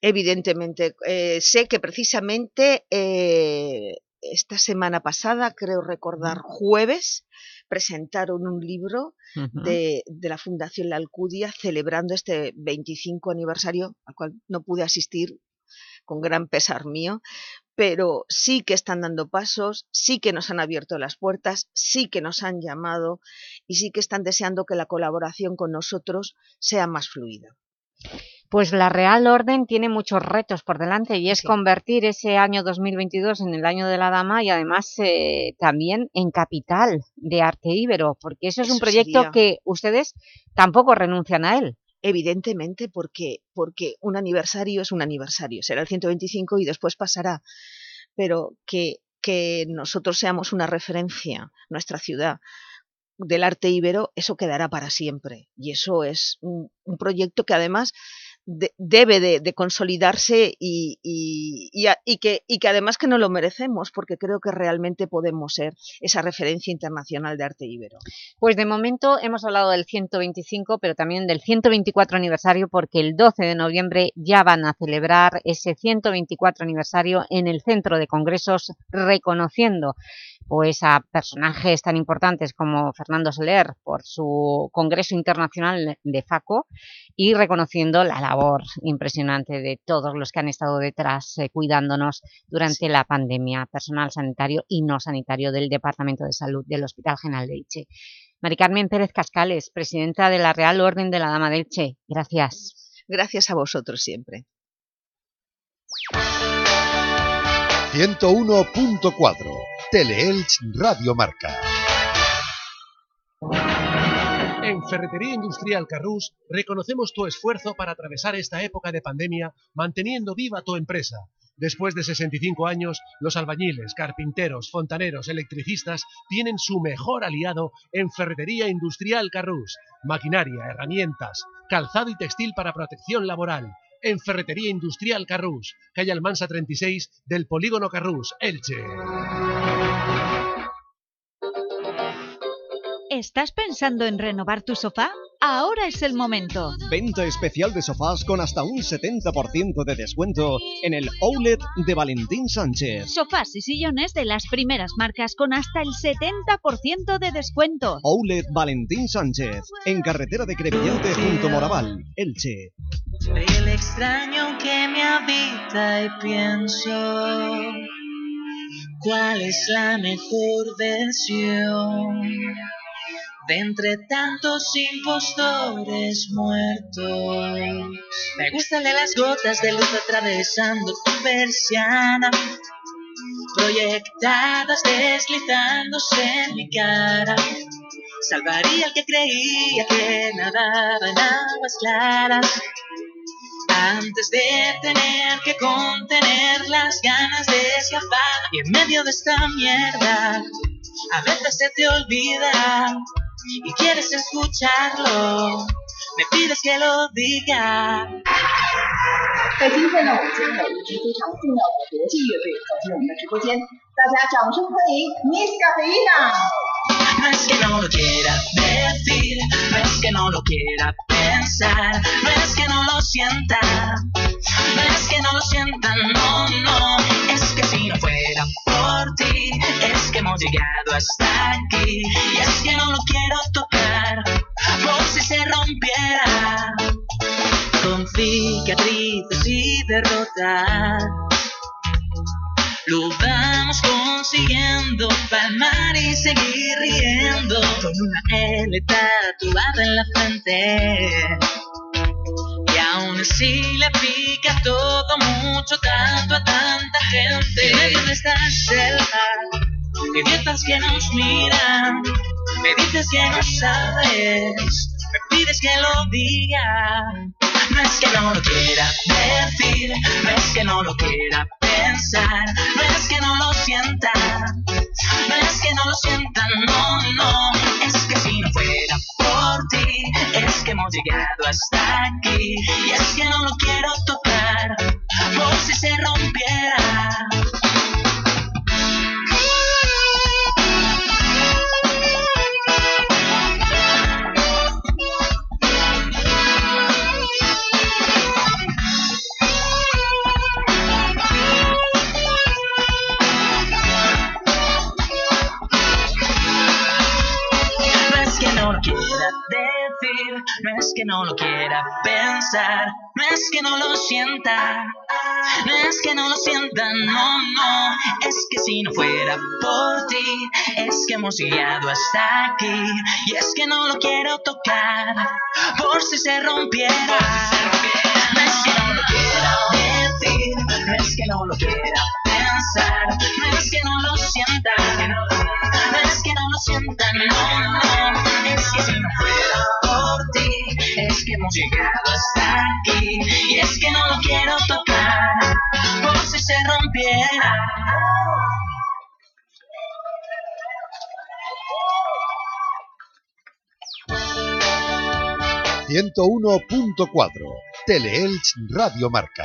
Speaker 25: Evidentemente, eh, sé que precisamente eh, esta semana pasada, creo recordar jueves, presentaron un libro de, de la Fundación La Alcudia celebrando este 25 aniversario, al cual no pude asistir con gran pesar mío, pero sí que están dando pasos, sí que nos han abierto las puertas, sí que nos han llamado y sí que están deseando que la colaboración con nosotros sea más fluida.
Speaker 1: Pues la Real Orden tiene muchos retos por delante y es convertir ese año 2022 en el año de la Dama y además eh, también en capital de arte íbero, porque eso es un proyecto
Speaker 25: sería-
Speaker 1: que ustedes tampoco renuncian a él.
Speaker 25: Evidentemente, porque, porque un aniversario es un aniversario, será el 125 y después pasará, pero que, que nosotros seamos una referencia, nuestra ciudad, del arte íbero, eso quedará para siempre. Y eso es un, un proyecto que además de- debe de, consolidarse y, y- que, y que además que no lo merecemos, porque creo que realmente podemos ser esa referencia internacional de arte íbero.
Speaker 1: Pues de momento hemos hablado del 125, pero también del 124 aniversario, porque el 12 de noviembre ya van a celebrar ese 124 aniversario en el Centro de Congresos, reconociendo pues, a personajes tan importantes como Fernando Soler por su Congreso Internacional de FACO y reconociendo la labor impresionante de todos los que han estado detrás eh, cuidándonos durante la pandemia, personal sanitario y no sanitario del Departamento de Salud del Hospital General de Elche. Mari Carmen Pérez Cascales, presidenta de la Real Orden de la Dama de Elche. Gracias.
Speaker 25: Gracias a vosotros siempre.
Speaker 2: 101.4 Teleelch Radio Marca.
Speaker 26: En Ferretería Industrial Carrús reconocemos tu esfuerzo para atravesar esta época de pandemia manteniendo viva tu empresa. Después de 65 años, los albañiles, carpinteros, fontaneros, electricistas tienen su mejor aliado en Ferretería Industrial Carrús. Maquinaria, herramientas, calzado y textil para protección laboral. En Ferretería Industrial Carrús, calle Almansa 36 del Polígono Carrús, Elche.
Speaker 4: ¿Estás pensando en renovar tu sofá? Ahora es el momento.
Speaker 13: Venta especial de sofás con hasta un 70% de descuento en el Outlet de Valentín Sánchez.
Speaker 4: Sofás y sillones de las primeras marcas con hasta el 70% de descuento.
Speaker 13: Outlet Valentín Sánchez, en carretera de Crevillente junto Moraval, Elche.
Speaker 12: El extraño que me habita y pienso cuál es la mejor versión de entre tantos impostores muertos. Me gusta el de las gotas de luz atravesando tu persiana, proyectadas deslizándose en mi cara. Salvaría al que creía que nadaba en aguas claras. Antes de tener que contener las ganas de escapar y en medio de esta mierda a veces se te olvida y quieres escucharlo me pides que lo diga
Speaker 27: 在今天呢，我们将有一支非常重要的国际乐队走进我们的直播间，大家掌声欢迎 Miss Cafeína。
Speaker 12: No es que no lo quiera decir, no es que no lo quiera pensar, no es que no lo sienta, no es que no lo sienta, no, no, es que si no fuera es que hemos llegado hasta aquí, y es que no lo quiero tocar, por si se rompiera, con cicatrices y derrotas. Lo vamos consiguiendo palmar y seguir riendo con una L tatuada en la frente. Aún así le pica todo mucho, tanto a tanta gente. En medio de esta selva, idiotas que nos miran, me dices que no sabes, me pides que lo diga. No es que no lo quiera decir, no es que no lo quiera pensar, no es que no lo sienta, no es que no lo sienta, no, no, es que si no fuera por ti, es que hemos llegado hasta aquí, y es que no lo quiero tocar, por si se rompiera. No es que no lo quiera pensar, no es que no lo sienta, no es que no lo sienta, no, no, es que si no fuera por ti, es que hemos llegado hasta aquí, y es que no lo quiero tocar, por si se rompiera, no es que no lo quiera decir, no es que no lo quiera pensar, no es que no lo sienta, no es que no lo sienta, no, no, es que si no fuera que hemos llegado hasta aquí, y es que no lo quiero tocar, por si se rompiera.
Speaker 2: 101.4 Teleelch Radio Marca.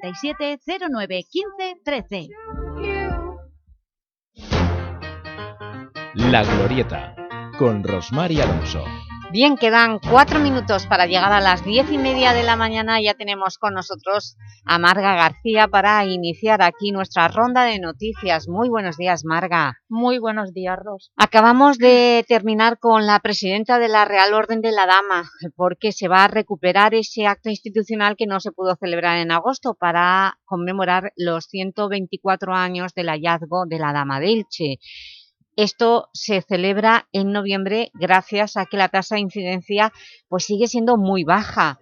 Speaker 4: 637 09 15 13.
Speaker 5: La Glorieta, con Rosmar y Alonso.
Speaker 1: Bien, quedan cuatro minutos para llegar a las diez y media de la mañana. Ya tenemos con nosotros a Marga García para iniciar aquí nuestra ronda de noticias. Muy buenos días, Marga.
Speaker 28: Muy buenos días, Ros.
Speaker 1: Acabamos de terminar con la presidenta de la Real Orden de la Dama, porque se va a recuperar ese acto institucional que no se pudo celebrar en agosto para conmemorar los 124 años del hallazgo de la Dama de Elche. Esto se celebra en noviembre gracias a que la tasa de incidencia pues, sigue siendo muy baja.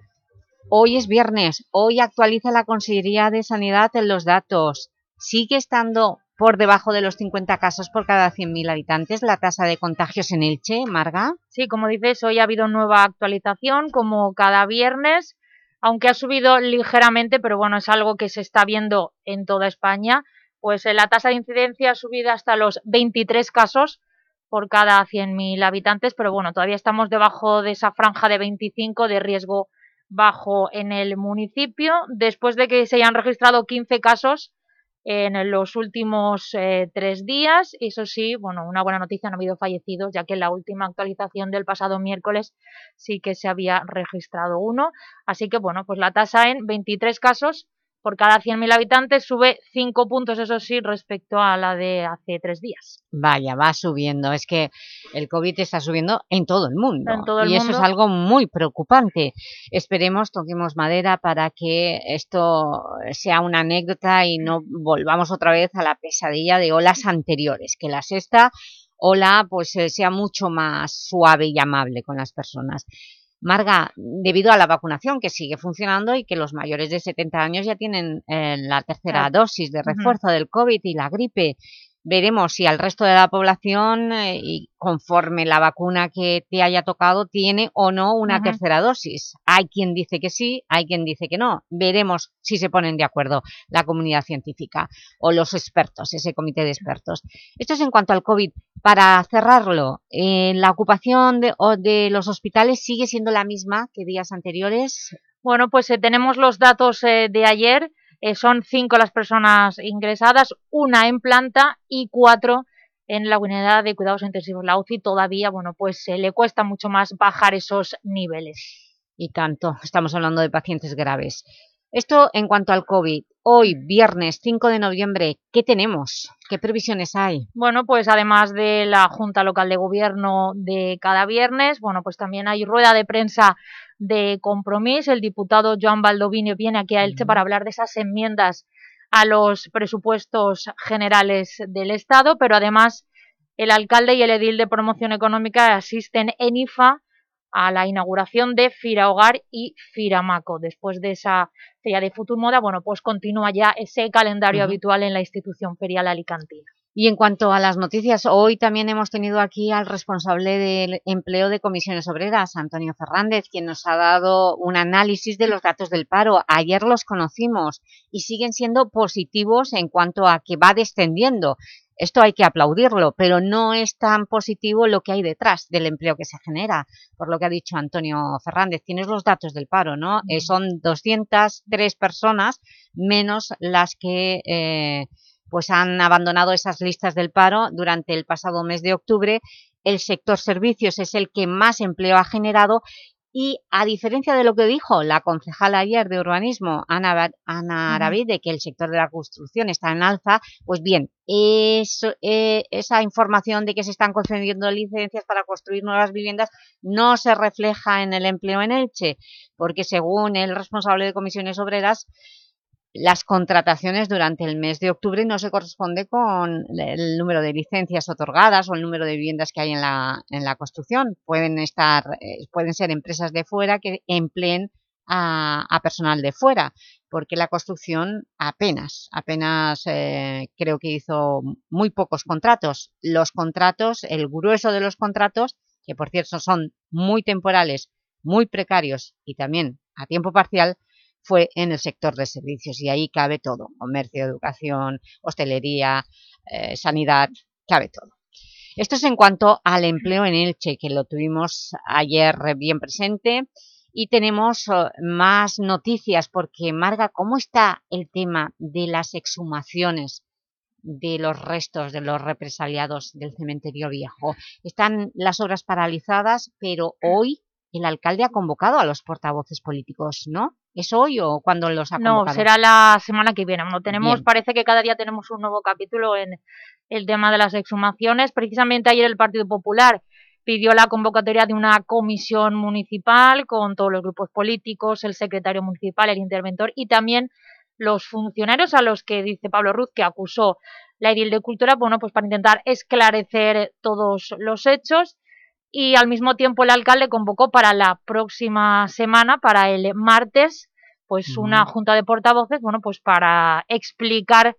Speaker 1: Hoy es viernes, hoy actualiza la Consejería de Sanidad en los datos. Sigue estando por debajo de los 50 casos por cada 100.000 habitantes la tasa de contagios en Elche, Marga.
Speaker 28: Sí, como dices, hoy ha habido nueva actualización, como cada viernes, aunque ha subido ligeramente, pero bueno, es algo que se está viendo en toda España pues la tasa de incidencia ha subido hasta los 23 casos por cada 100.000 habitantes, pero bueno, todavía estamos debajo de esa franja de 25 de riesgo bajo en el municipio, después de que se hayan registrado 15 casos en los últimos eh, tres días. Eso sí, bueno, una buena noticia, no ha habido fallecidos, ya que en la última actualización del pasado miércoles sí que se había registrado uno. Así que, bueno, pues la tasa en 23 casos por cada 100.000 habitantes sube 5 puntos, eso sí, respecto a la de hace tres días.
Speaker 1: Vaya, va subiendo. Es que el COVID está subiendo en todo el mundo.
Speaker 28: En todo el
Speaker 1: y eso es algo muy preocupante. Esperemos, toquemos madera para que esto sea una anécdota y no volvamos otra vez a la pesadilla de olas anteriores. Que la sexta ola pues, eh, sea mucho más suave y amable con las personas. Marga, debido a la vacunación que sigue funcionando y que los mayores de 70 años ya tienen eh, la tercera dosis de refuerzo del COVID y la gripe, veremos si al resto de la población, eh, y conforme la vacuna que te haya tocado, tiene o no una tercera dosis. Hay quien dice que sí, hay quien dice que no. Veremos si se ponen de acuerdo la comunidad científica o los expertos, ese comité de expertos. Esto es en cuanto al COVID. Para cerrarlo, eh, ¿la ocupación de, o de los hospitales sigue siendo la misma que días anteriores?
Speaker 28: Bueno, pues eh, tenemos los datos eh, de ayer, eh, son cinco las personas ingresadas, una en planta y cuatro en la unidad de cuidados intensivos, la UCI, todavía, bueno, pues eh, le cuesta mucho más bajar esos niveles.
Speaker 1: Y tanto, estamos hablando de pacientes graves. Esto en cuanto al COVID. Hoy, viernes 5 de noviembre, ¿qué tenemos? ¿Qué previsiones hay?
Speaker 28: Bueno, pues además de la Junta Local de Gobierno de cada viernes, bueno, pues también hay rueda de prensa de Compromís. El diputado Joan Baldovino viene aquí a Elche para hablar de esas enmiendas a los presupuestos generales del Estado, pero además el alcalde y el edil de promoción económica asisten en IFA a la inauguración de Fira Hogar y Firamaco. Después de esa feria de Futur Moda, bueno, pues continúa ya ese calendario habitual en la institución ferial alicantina.
Speaker 1: Y en cuanto a las noticias, hoy también hemos tenido aquí al responsable del empleo de comisiones obreras, Antonio Fernández, quien nos ha dado un análisis de los datos del paro. Ayer los conocimos y siguen siendo positivos en cuanto a que va descendiendo. Esto hay que aplaudirlo, pero no es tan positivo lo que hay detrás del empleo que se genera, por lo que ha dicho Antonio Fernández. Tienes los datos del paro, ¿no? Eh, son 203 personas menos las que... eh, pues han abandonado esas listas del paro durante el pasado mes de octubre. El sector servicios es el que más empleo ha generado y, a diferencia de lo que dijo la concejala ayer de urbanismo, Ana, Ana
Speaker 28: Ujú.
Speaker 1: Aravide, que el sector de la construcción está en alza, pues bien, eso, eh, esa información de que se están concediendo licencias para construir nuevas viviendas no se refleja en el empleo en Elche, porque según el responsable de comisiones obreras, las contrataciones durante el mes de octubre no se corresponde con el número de licencias otorgadas o el número de viviendas que hay en la, en la construcción. Pueden, estar, eh, pueden ser empresas de fuera que empleen a, personal de fuera, porque la construcción apenas, apenas eh, creo que hizo muy pocos contratos. Los contratos, el grueso de los contratos, que por cierto son muy temporales, muy precarios y también a tiempo parcial, fue en el sector de servicios y ahí cabe todo, comercio, educación, hostelería, eh, sanidad, cabe todo. Esto es en cuanto al empleo en Elche, que lo tuvimos ayer bien presente y tenemos eh, más noticias porque, Marga, ¿cómo está el tema de las exhumaciones de los restos de los represaliados del cementerio viejo? Están las obras paralizadas, pero hoy el alcalde ha convocado a los portavoces políticos, ¿no? ¿Es hoy o cuándo los ha
Speaker 28: No, será la semana que viene. No tenemos,
Speaker 1: Bien.
Speaker 28: parece que cada día tenemos un nuevo capítulo en el tema de las exhumaciones. Precisamente ayer el Partido Popular pidió la convocatoria de una comisión municipal con todos los grupos políticos, el secretario municipal, el interventor y también los funcionarios a los que dice Pablo Ruz que acusó la edil de Cultura, bueno, pues para intentar esclarecer todos los hechos y al mismo tiempo el alcalde convocó para la próxima semana, para el martes, pues una junta de portavoces, bueno, pues para explicar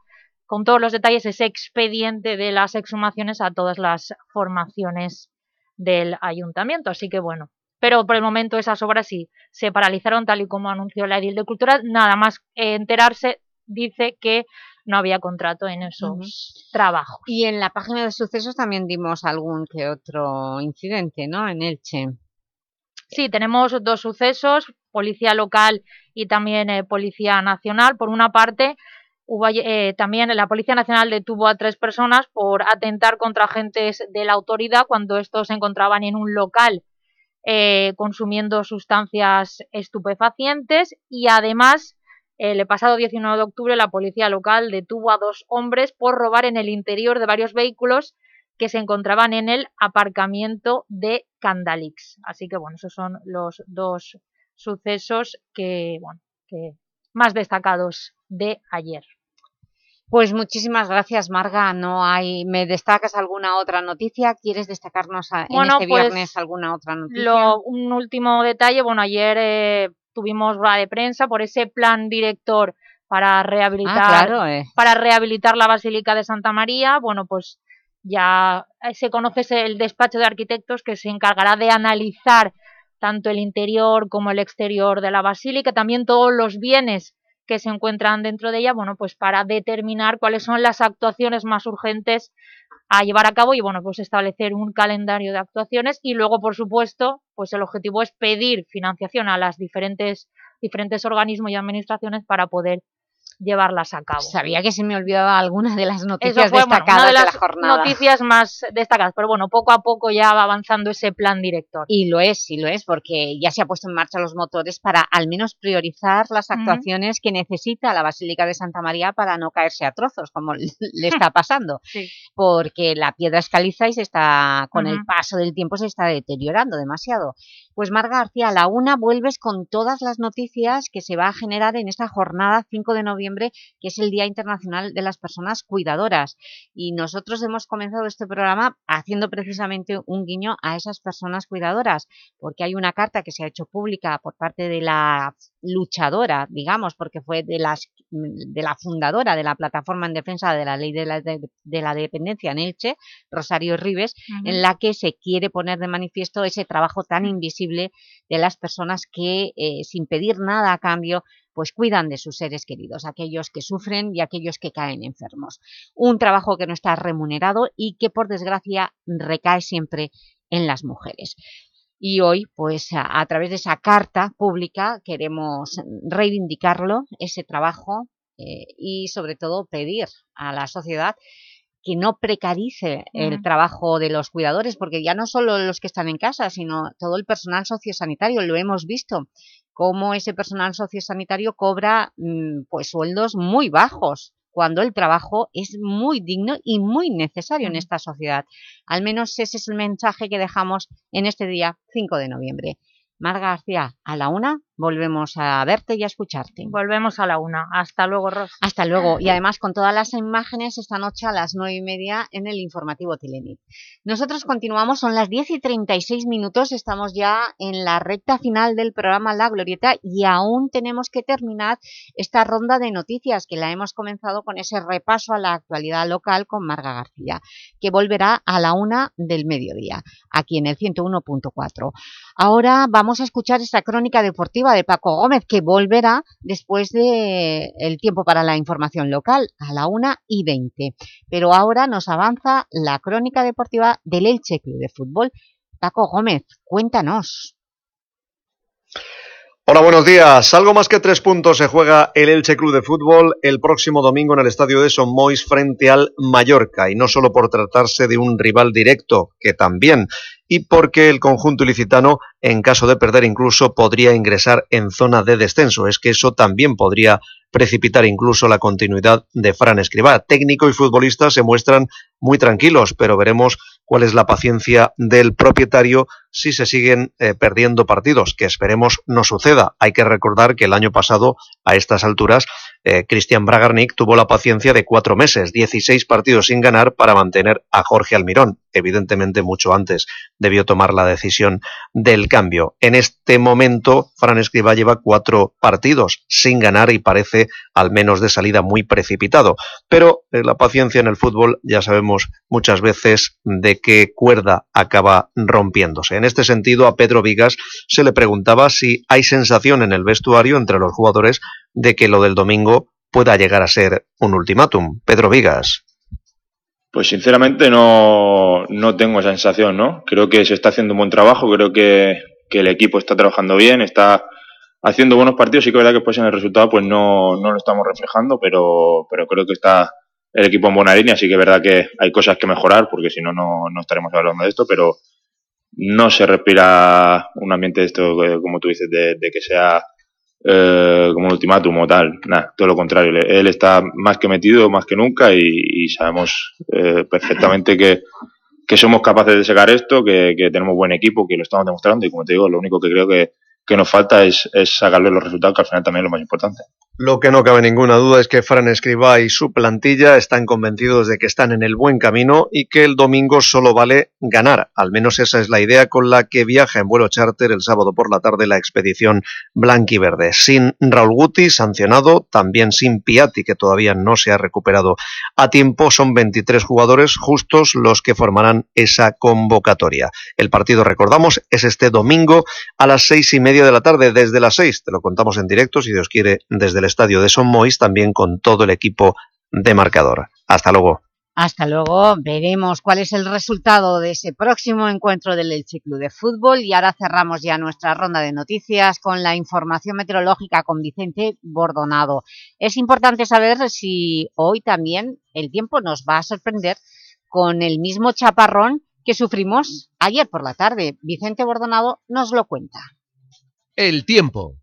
Speaker 28: con todos los detalles ese expediente de las exhumaciones a todas las formaciones del ayuntamiento. Así que bueno, pero por el momento esas obras sí se paralizaron tal y como anunció la edil de Cultura. Nada más enterarse, dice que no había contrato en esos trabajos.
Speaker 1: Y en la página de sucesos también dimos algún que otro incidente, ¿no? En Elche.
Speaker 28: Sí, tenemos dos sucesos, policía local y también eh, policía nacional. Por una parte, hubo, eh, también la Policía Nacional detuvo a tres personas por atentar contra agentes de la autoridad cuando estos se encontraban en un local eh, consumiendo sustancias estupefacientes y además el pasado 19 de octubre la policía local detuvo a dos hombres por robar en el interior de varios vehículos que se encontraban en el aparcamiento de Candalix. Así que bueno, esos son los dos sucesos que, bueno, que más destacados de ayer.
Speaker 1: Pues muchísimas gracias, Marga. No hay, ¿Me destacas alguna otra noticia? ¿Quieres destacarnos a- en
Speaker 28: Bueno,
Speaker 1: este
Speaker 28: pues,
Speaker 1: viernes alguna otra noticia?
Speaker 28: Lo, un último detalle, bueno, ayer eh, tuvimos rueda de prensa por ese plan director para rehabilitar,
Speaker 1: Ah, claro, eh.
Speaker 28: para rehabilitar la Basílica de Santa María. Bueno, pues ya eh, se conoce el despacho de arquitectos que se encargará de analizar tanto el interior como el exterior de la basílica, también todos los bienes que se encuentran dentro de ella, bueno, pues para determinar cuáles son las actuaciones más urgentes a llevar a cabo y, bueno, pues establecer un calendario de actuaciones y luego, por supuesto, pues el objetivo es pedir financiación a las diferentes, diferentes organismos y administraciones para poder llevarlas a cabo.
Speaker 1: Sabía que se me olvidaba alguna de las noticias
Speaker 28: fue bueno,
Speaker 1: destacadas
Speaker 28: una de
Speaker 1: la jornada.
Speaker 28: noticias más destacadas, pero bueno, poco a poco ya va avanzando ese plan director.
Speaker 1: Y lo es, sí lo es, porque ya se ha puesto en marcha los motores para al menos priorizar las actuaciones que necesita la Basílica de Santa María para no caerse a trozos, como le está pasando.
Speaker 28: Sí.
Speaker 1: Porque la piedra es caliza y se está, con el paso del tiempo se está deteriorando demasiado. Pues Marga García, a la una vuelves con todas las noticias que se va a generar en esta jornada 5 de noviembre que es el Día Internacional de las Personas Cuidadoras. Y nosotros hemos comenzado este programa haciendo precisamente un guiño a esas personas cuidadoras, porque hay una carta que se ha hecho pública por parte de la luchadora, digamos, porque fue de, las, de la fundadora de la Plataforma en Defensa de la Ley de la, de, la Dependencia en Elche, Rosario Ribes, en la que se quiere poner de manifiesto ese trabajo tan invisible de las personas que, eh, sin pedir nada a cambio, pues cuidan de sus seres queridos, aquellos que sufren y aquellos que caen enfermos. Un trabajo que no está remunerado y que, por desgracia, recae siempre en las mujeres. Y hoy, pues a, través de esa carta pública, queremos reivindicarlo, ese trabajo, eh, y sobre todo pedir a la sociedad que no precarice el trabajo de los cuidadores, porque ya no solo los que están en casa, sino todo el personal sociosanitario, lo hemos visto, cómo ese personal sociosanitario cobra mm, pues sueldos muy bajos, cuando el trabajo es muy digno y muy necesario en esta sociedad. Al menos ese es el mensaje que dejamos en este día 5 de noviembre. Marga García, a la una volvemos a verte y a escucharte.
Speaker 28: Volvemos a la una. Hasta luego, Ros.
Speaker 1: Hasta luego. Y además con todas las imágenes esta noche a las nueve y media en el informativo Telenit. Nosotros continuamos, son las 10 y 36 minutos, estamos ya en la recta final del programa La Glorieta y aún tenemos que terminar esta ronda de noticias que la hemos comenzado con ese repaso a la actualidad local con Marga García, que volverá a la una del mediodía, aquí en el 101.4. Ahora vamos a escuchar esta crónica deportiva de Paco Gómez, que volverá después del el tiempo para la información local, a la 1 y 20. Pero ahora nos avanza la crónica deportiva del Elche Club de Fútbol. Paco Gómez, cuéntanos.
Speaker 29: Hola, buenos días. Algo más que tres puntos se juega el Elche Club de Fútbol el próximo domingo en el estadio de Somois frente al Mallorca. Y no solo por tratarse de un rival directo, que también, y porque el conjunto ilicitano, en caso de perder incluso, podría ingresar en zona de descenso. Es que eso también podría precipitar incluso la continuidad de Fran Escribá. Técnico y futbolista se muestran muy tranquilos, pero veremos cuál es la paciencia del propietario si se siguen eh, perdiendo partidos, que esperemos no suceda. Hay que recordar que el año pasado, a estas alturas, eh, Cristian Bragarnik tuvo la paciencia de cuatro meses, 16 partidos sin ganar para mantener a Jorge Almirón. Evidentemente, mucho antes debió tomar la decisión del cambio. En este momento, Fran Escriba lleva cuatro partidos sin ganar y parece, al menos de salida, muy precipitado. Pero eh, la paciencia en el fútbol, ya sabemos muchas veces de qué cuerda acaba rompiéndose. En este sentido, a Pedro Vigas se le preguntaba si hay sensación en el vestuario entre los jugadores de que lo del domingo pueda llegar a ser un ultimátum. Pedro Vigas.
Speaker 30: Pues sinceramente no, no tengo esa sensación, ¿no? Creo que se está haciendo un buen trabajo, creo que, que el equipo está trabajando bien, está haciendo buenos partidos y que es verdad que pues en el resultado pues no, no lo estamos reflejando, pero, pero creo que está el equipo en buena línea, así que es verdad que hay cosas que mejorar, porque si no, no estaremos hablando de esto, pero no se respira un ambiente de esto, como tú dices, de que sea eh, como un ultimátum o tal. Nada, todo lo contrario. Él está más que metido, más que nunca y, sabemos eh, perfectamente que, que, somos capaces de sacar esto, que, que, tenemos buen equipo, que lo estamos demostrando y como te digo, lo único que creo que, que nos falta es, es sacarle los resultados, que al final también es lo más importante.
Speaker 29: Lo que no cabe ninguna duda es que Fran Escribá y su plantilla están convencidos de que están en el buen camino y que el domingo solo vale ganar. Al menos esa es la idea con la que viaja en vuelo charter el sábado por la tarde la expedición blanquiverde. Sin Raúl Guti, sancionado, también sin Piatti, que todavía no se ha recuperado a tiempo, son 23 jugadores justos los que formarán esa convocatoria. El partido, recordamos, es este domingo a las seis y media de la tarde, desde las seis. Te lo contamos en directo, si Dios quiere, desde el estadio de Son Mois, también con todo el equipo de marcador. Hasta luego.
Speaker 1: Hasta luego, veremos cuál es el resultado de ese próximo encuentro del Elche Club de Fútbol y ahora cerramos ya nuestra ronda de noticias con la información meteorológica con Vicente Bordonado. Es importante saber si hoy también el tiempo nos va a sorprender con el mismo chaparrón que sufrimos ayer por la tarde. Vicente Bordonado nos lo cuenta.
Speaker 26: El tiempo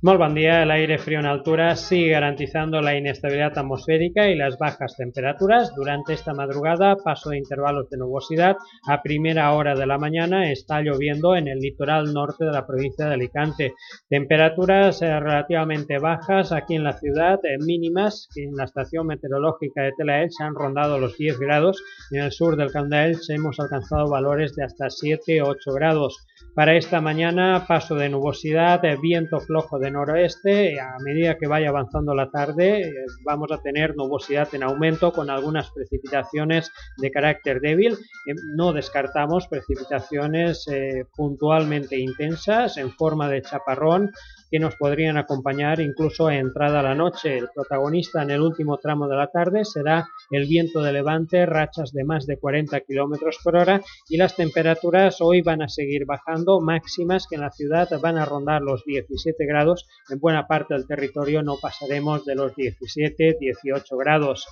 Speaker 31: Muy buen día. El aire frío en altura sigue garantizando la inestabilidad atmosférica y las bajas temperaturas. Durante esta madrugada, paso de intervalos de nubosidad. A primera hora de la mañana está lloviendo en el litoral norte de la provincia de Alicante. Temperaturas eh, relativamente bajas aquí en la ciudad, eh, mínimas, en la estación meteorológica de Telaelch han rondado los 10 grados. En el sur del Candaelch hemos alcanzado valores de hasta 7-8 grados. Para esta mañana, paso de nubosidad, eh, viento flojo de noroeste. A medida que vaya avanzando la tarde, eh, vamos a tener nubosidad en aumento con algunas precipitaciones de carácter débil. Eh, no descartamos precipitaciones puntualmente intensas en forma de chaparrón que nos podrían acompañar incluso a entrada la noche. El protagonista en el último tramo de la tarde será el viento de levante, rachas de más de 40 km por hora y las temperaturas hoy van a seguir bajando, máximas que en la ciudad van a rondar los 17 grados, en buena parte del territorio no pasaremos de los 17-18 grados.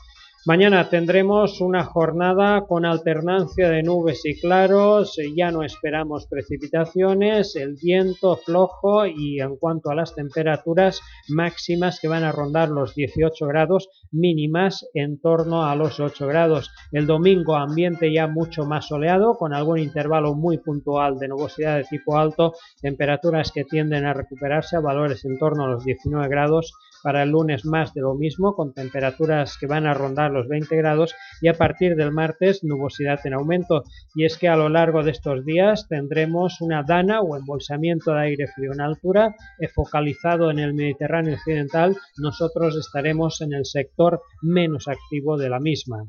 Speaker 31: Mañana tendremos una jornada con alternancia de nubes y claros, ya no esperamos precipitaciones, el viento flojo y en cuanto a las temperaturas máximas que van a rondar los 18 grados, mínimas en torno a los 8 grados. El domingo ambiente ya mucho más soleado, con algún intervalo muy puntual de nubosidad de tipo alto, temperaturas que tienden a recuperarse a valores en torno a los 19 grados para el lunes más de lo mismo, con temperaturas que van a rondar los 20 grados y a partir del martes nubosidad en aumento. Y es que a lo largo de estos días tendremos una dana o embolsamiento de aire frío en altura focalizado en el Mediterráneo occidental. Nosotros estaremos en el sector menos activo de la misma.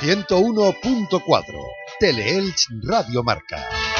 Speaker 2: 101.4 Teleelch Radio Marca.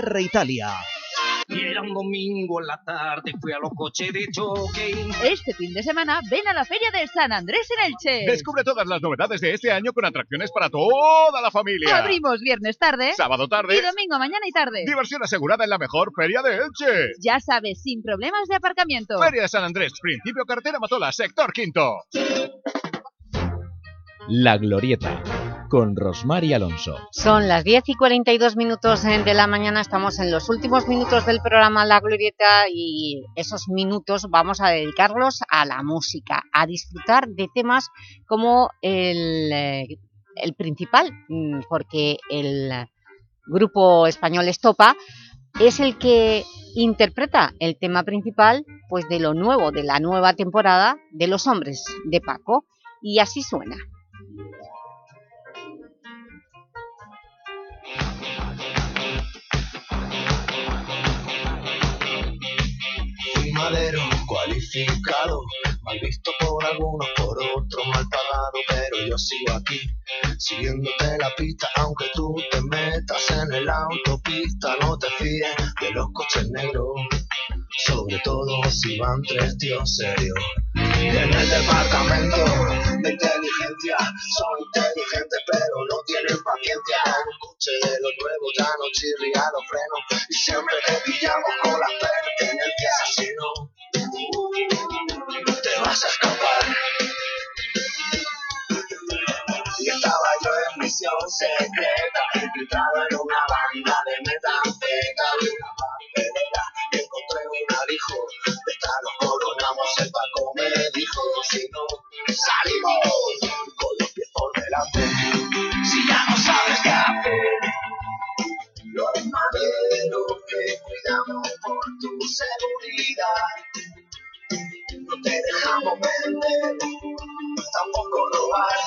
Speaker 13: Italia.
Speaker 32: Y era un domingo en la tarde, fui a los coches de choque.
Speaker 4: Este fin de semana ven a la Feria de San Andrés en Elche.
Speaker 20: Descubre todas las novedades de este año con atracciones para toda la familia.
Speaker 4: Abrimos viernes tarde,
Speaker 20: sábado tarde
Speaker 4: y domingo mañana y tarde.
Speaker 20: Diversión asegurada en la mejor feria de Elche.
Speaker 4: Ya sabes, sin problemas de aparcamiento.
Speaker 20: Feria de San Andrés, principio cartera Matola, sector quinto.
Speaker 5: La Glorieta con Rosmar y Alonso.
Speaker 1: Son las 10 y 42 minutos de la mañana, estamos en los últimos minutos del programa La Glorieta y esos minutos vamos a dedicarlos a la música, a disfrutar de temas como el, eh, el principal, mm, porque el grupo español Estopa es el que interpreta el tema principal pues de lo nuevo, de la nueva temporada de Los Hombres de Paco, y así suena.
Speaker 18: Cualificado, mal visto por algunos, por otros mal pagado, pero yo sigo aquí, siguiéndote la pista, aunque tú te metas en el autopista, no te fíes de los coches negros, sobre todo si van tres tíos serios. En el departamento de inteligencia son inteligentes pero no tienen paciencia. Un coche de los nuevos ya no chirría los frenos y siempre te pillamos con las pertenencias asesino. Te vas a escapar. Y estaba yo en misión secreta, infiltrado en de esta nos coronamos, el Paco me dijo, si no, salimos con los pies por delante. Si ya no sabes qué hacer, los maderos que cuidamos No te dejamos vender, tampoco robar.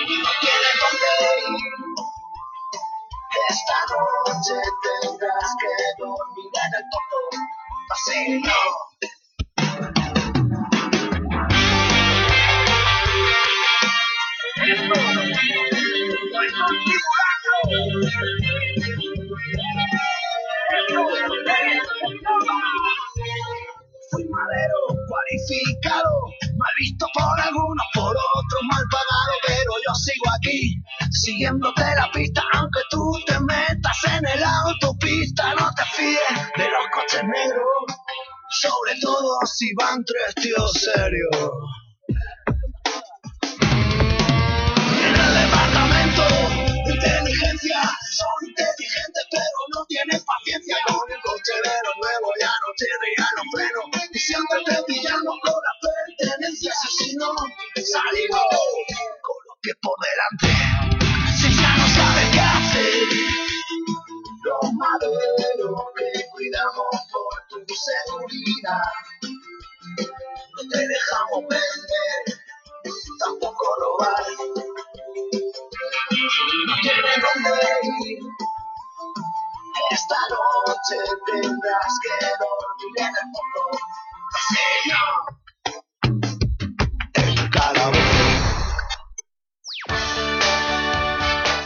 Speaker 18: No tienes dónde ir. Esta noche tendrás que dormir en el topo. Así no. Fui madero cualificado, mal visto por algunos, por otros mal pagado, pero yo sigo aquí, siguiéndote la pista, aunque tú te metas en el autopista, no te fíes de los coches negros, sobre todo si van tres tíos serios. En el departamento de inteligencia son inteligentes pero no tienen paciencia con el cochelero nuevo ya no chirría los frenos y siempre te pillamos con la pertenencia si no salimos con los pies por delante si ya no sabes qué hacer. Los maderos que cuidamos por tu seguridad. No te dejamos vender tampoco robar no tienes dónde ir. Esta noche tendrás que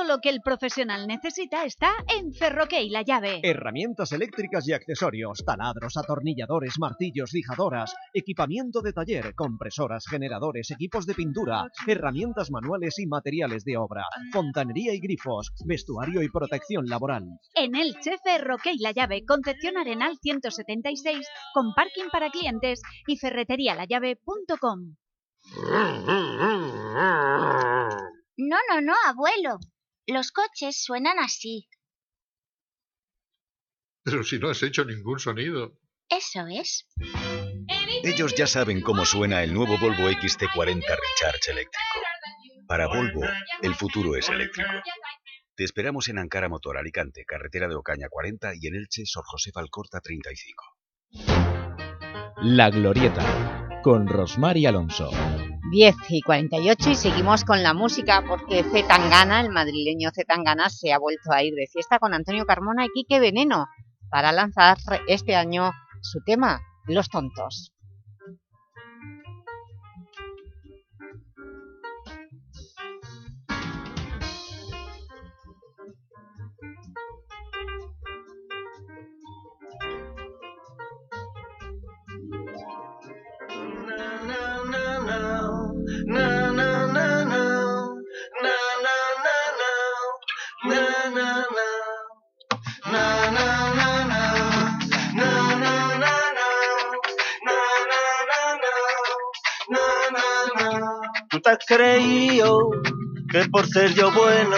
Speaker 4: Todo lo que el profesional necesita está en Ferroque y la llave.
Speaker 13: Herramientas eléctricas y accesorios, taladros, atornilladores, martillos, lijadoras, equipamiento de taller, compresoras, generadores, equipos de pintura, herramientas manuales y materiales de obra, fontanería y grifos, vestuario y protección laboral.
Speaker 4: En Elche, Ferroque y la llave, Concepción Arenal 176, con parking para clientes y ferreterialallave.com.
Speaker 33: No, no, no, abuelo. Los coches suenan así.
Speaker 34: Pero si no has hecho ningún sonido.
Speaker 33: Eso es.
Speaker 35: Ellos ya saben cómo suena el nuevo Volvo XT40 Recharge eléctrico. Para Volvo, el futuro es eléctrico. Te esperamos en Ankara Motor Alicante, carretera de Ocaña 40 y en Elche, Sor José Alcorta 35.
Speaker 5: La Glorieta, con Rosmar y Alonso.
Speaker 1: 10 y 48 y seguimos con la música porque Zetangana, el madrileño Zetangana, se ha vuelto a ir de fiesta con Antonio Carmona y Quique Veneno para lanzar este año su tema, Los Tontos.
Speaker 12: Tú te has creído que por ser yo bueno